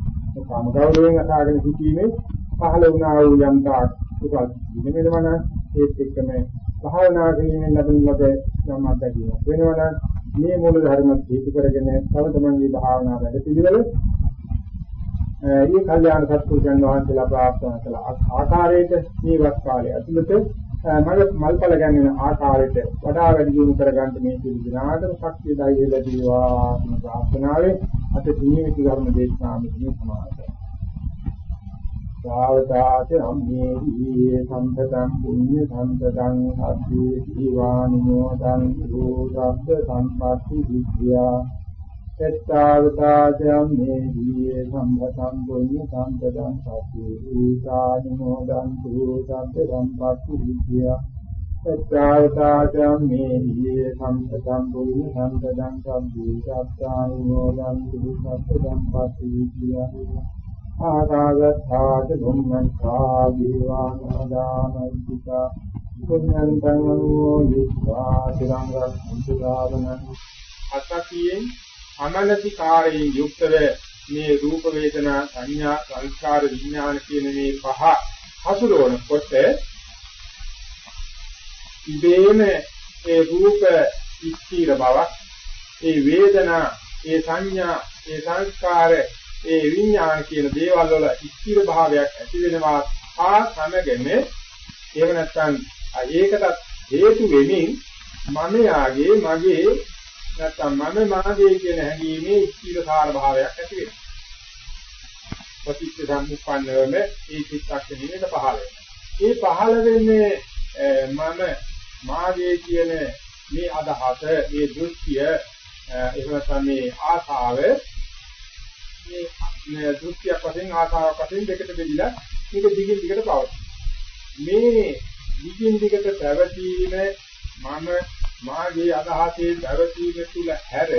සාම ගෞරවයෙන් අසාගෙන සිටීමේ පහළ වුණා වූ යම් තාක් උපත් දිනෙමෙලවන ඒත් එක්කම භාවනා කිරීමෙන් ලැබෙන ලද යම් අත්දැකීමක් වෙනවනම් මේ මූල ධර්ම හේතු කරගෙන තව තමන්ගේ භාවනා වැඩ පිළිවෙල ඒ කල්යාණ සත්පුරුෂයන් වහන්සේලා ප්‍රාර්ථනා කළ ආකාරයට මේ වත් කාලය ඇතුළත මල මල්පල ගැන්වෙන ආකාරයට වඩා වැඩි දියුණු කරගන්න මේ සියලු දිනාටම ශක්තිය ධෛර්යය ලැබේවා කියන ප්‍රාර්ථනාවෙන් අද ජීවිත ධර්ම දේශනාව මෙතන සමාප්ත සාවදාච අම්මේහි සම්පතං පුඤ්ඤ සම්පතං සබ්බේ දීවානිමෝදං සුසබ්බ සම්පatti විද්‍යා සත්තාවදාච අම්මේහි සම්පතං පුඤ්ඤ සම්පතං සබ්බේ දීවානිමෝදං සුසබ්බ සම්පatti විද්‍යා සත්තාවදාච අම්මේහි සම්පතං පුඤ්ඤ සම්පතං සබ්බේ සත්තානිමෝදං සුසබ්බ සම්පatti විද්‍යා ආකාගතාච බුම්මන්තා දීවානාදානයිතිකා පුඤ්ඤන්තං මොදිස්වා තිරංගක් සුදාවන අසතියෙන් අමනසිකාරයෙන් යුක්තව මේ රූප වේදනා සංඥා සංස්කාර විඥාන කියන මේ පහ හසුරවනකොට ඉබේම ඒ රූප ඉස්තිර බවක් ඒ වේදනා ඒ සංඥා ඒ සංස්කාර ඒ විඥාන කියන දේවල් වල ස්ථිර භාවයක් ඇති වෙනවා හා සමගම එහෙම නැත්නම් ඒකටත් හේතු වෙමින් මම යාගේ මගේ නැත්නම් මම මාගේ කියන හැඟීමේ ස්ථිරකාර භාවයක් ඇති වෙනවා. ප්‍රතිච්ඡ සම්පන්නවම ඒ චිත්තක්ෂණයට පහළ වෙනවා. ඒ පහළ වෙන්නේ මම මාගේ කියන මේ අදහස, මේ දෘෂ්ටිය එහෙම නැත්නම් මේ ආශාව මේ දෘෂ්ටියක් වශයෙන් ආසාවක් වශයෙන් දෙකට බෙදිලා මේක දිගින් දිගට පවතී. මේ දිගින් දිගට පැවතීම මම මාගේ අදහසේ පැවතීම තුල හැර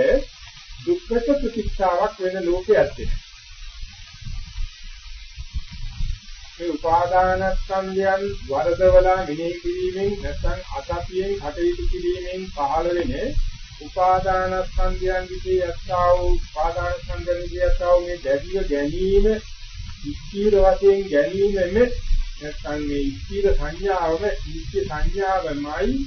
දුක්ඛට ප්‍රතික්ෂාවක් වෙන ලෝකයක් තියෙනවා. මේ උපාදානස්කන්ධයන් වරදවලා මෙනෙහි කිරීමෙන් නැත්නම් අසතියෙන් කටයුතු කිරීමෙන් පහළ වෙන්නේ උපාදානස්කන්ධයන් විදී යත්තා වූ උපාදානස්කන්ධයන් විදී යත්තා වූ මේ දැඩිව ගැනීම ඉස්තිර වශයෙන් ගැනීමෙම නැත්නම් මේ ඉස්තිර සංඥාවම ඉස්තිර සංඥාවමයි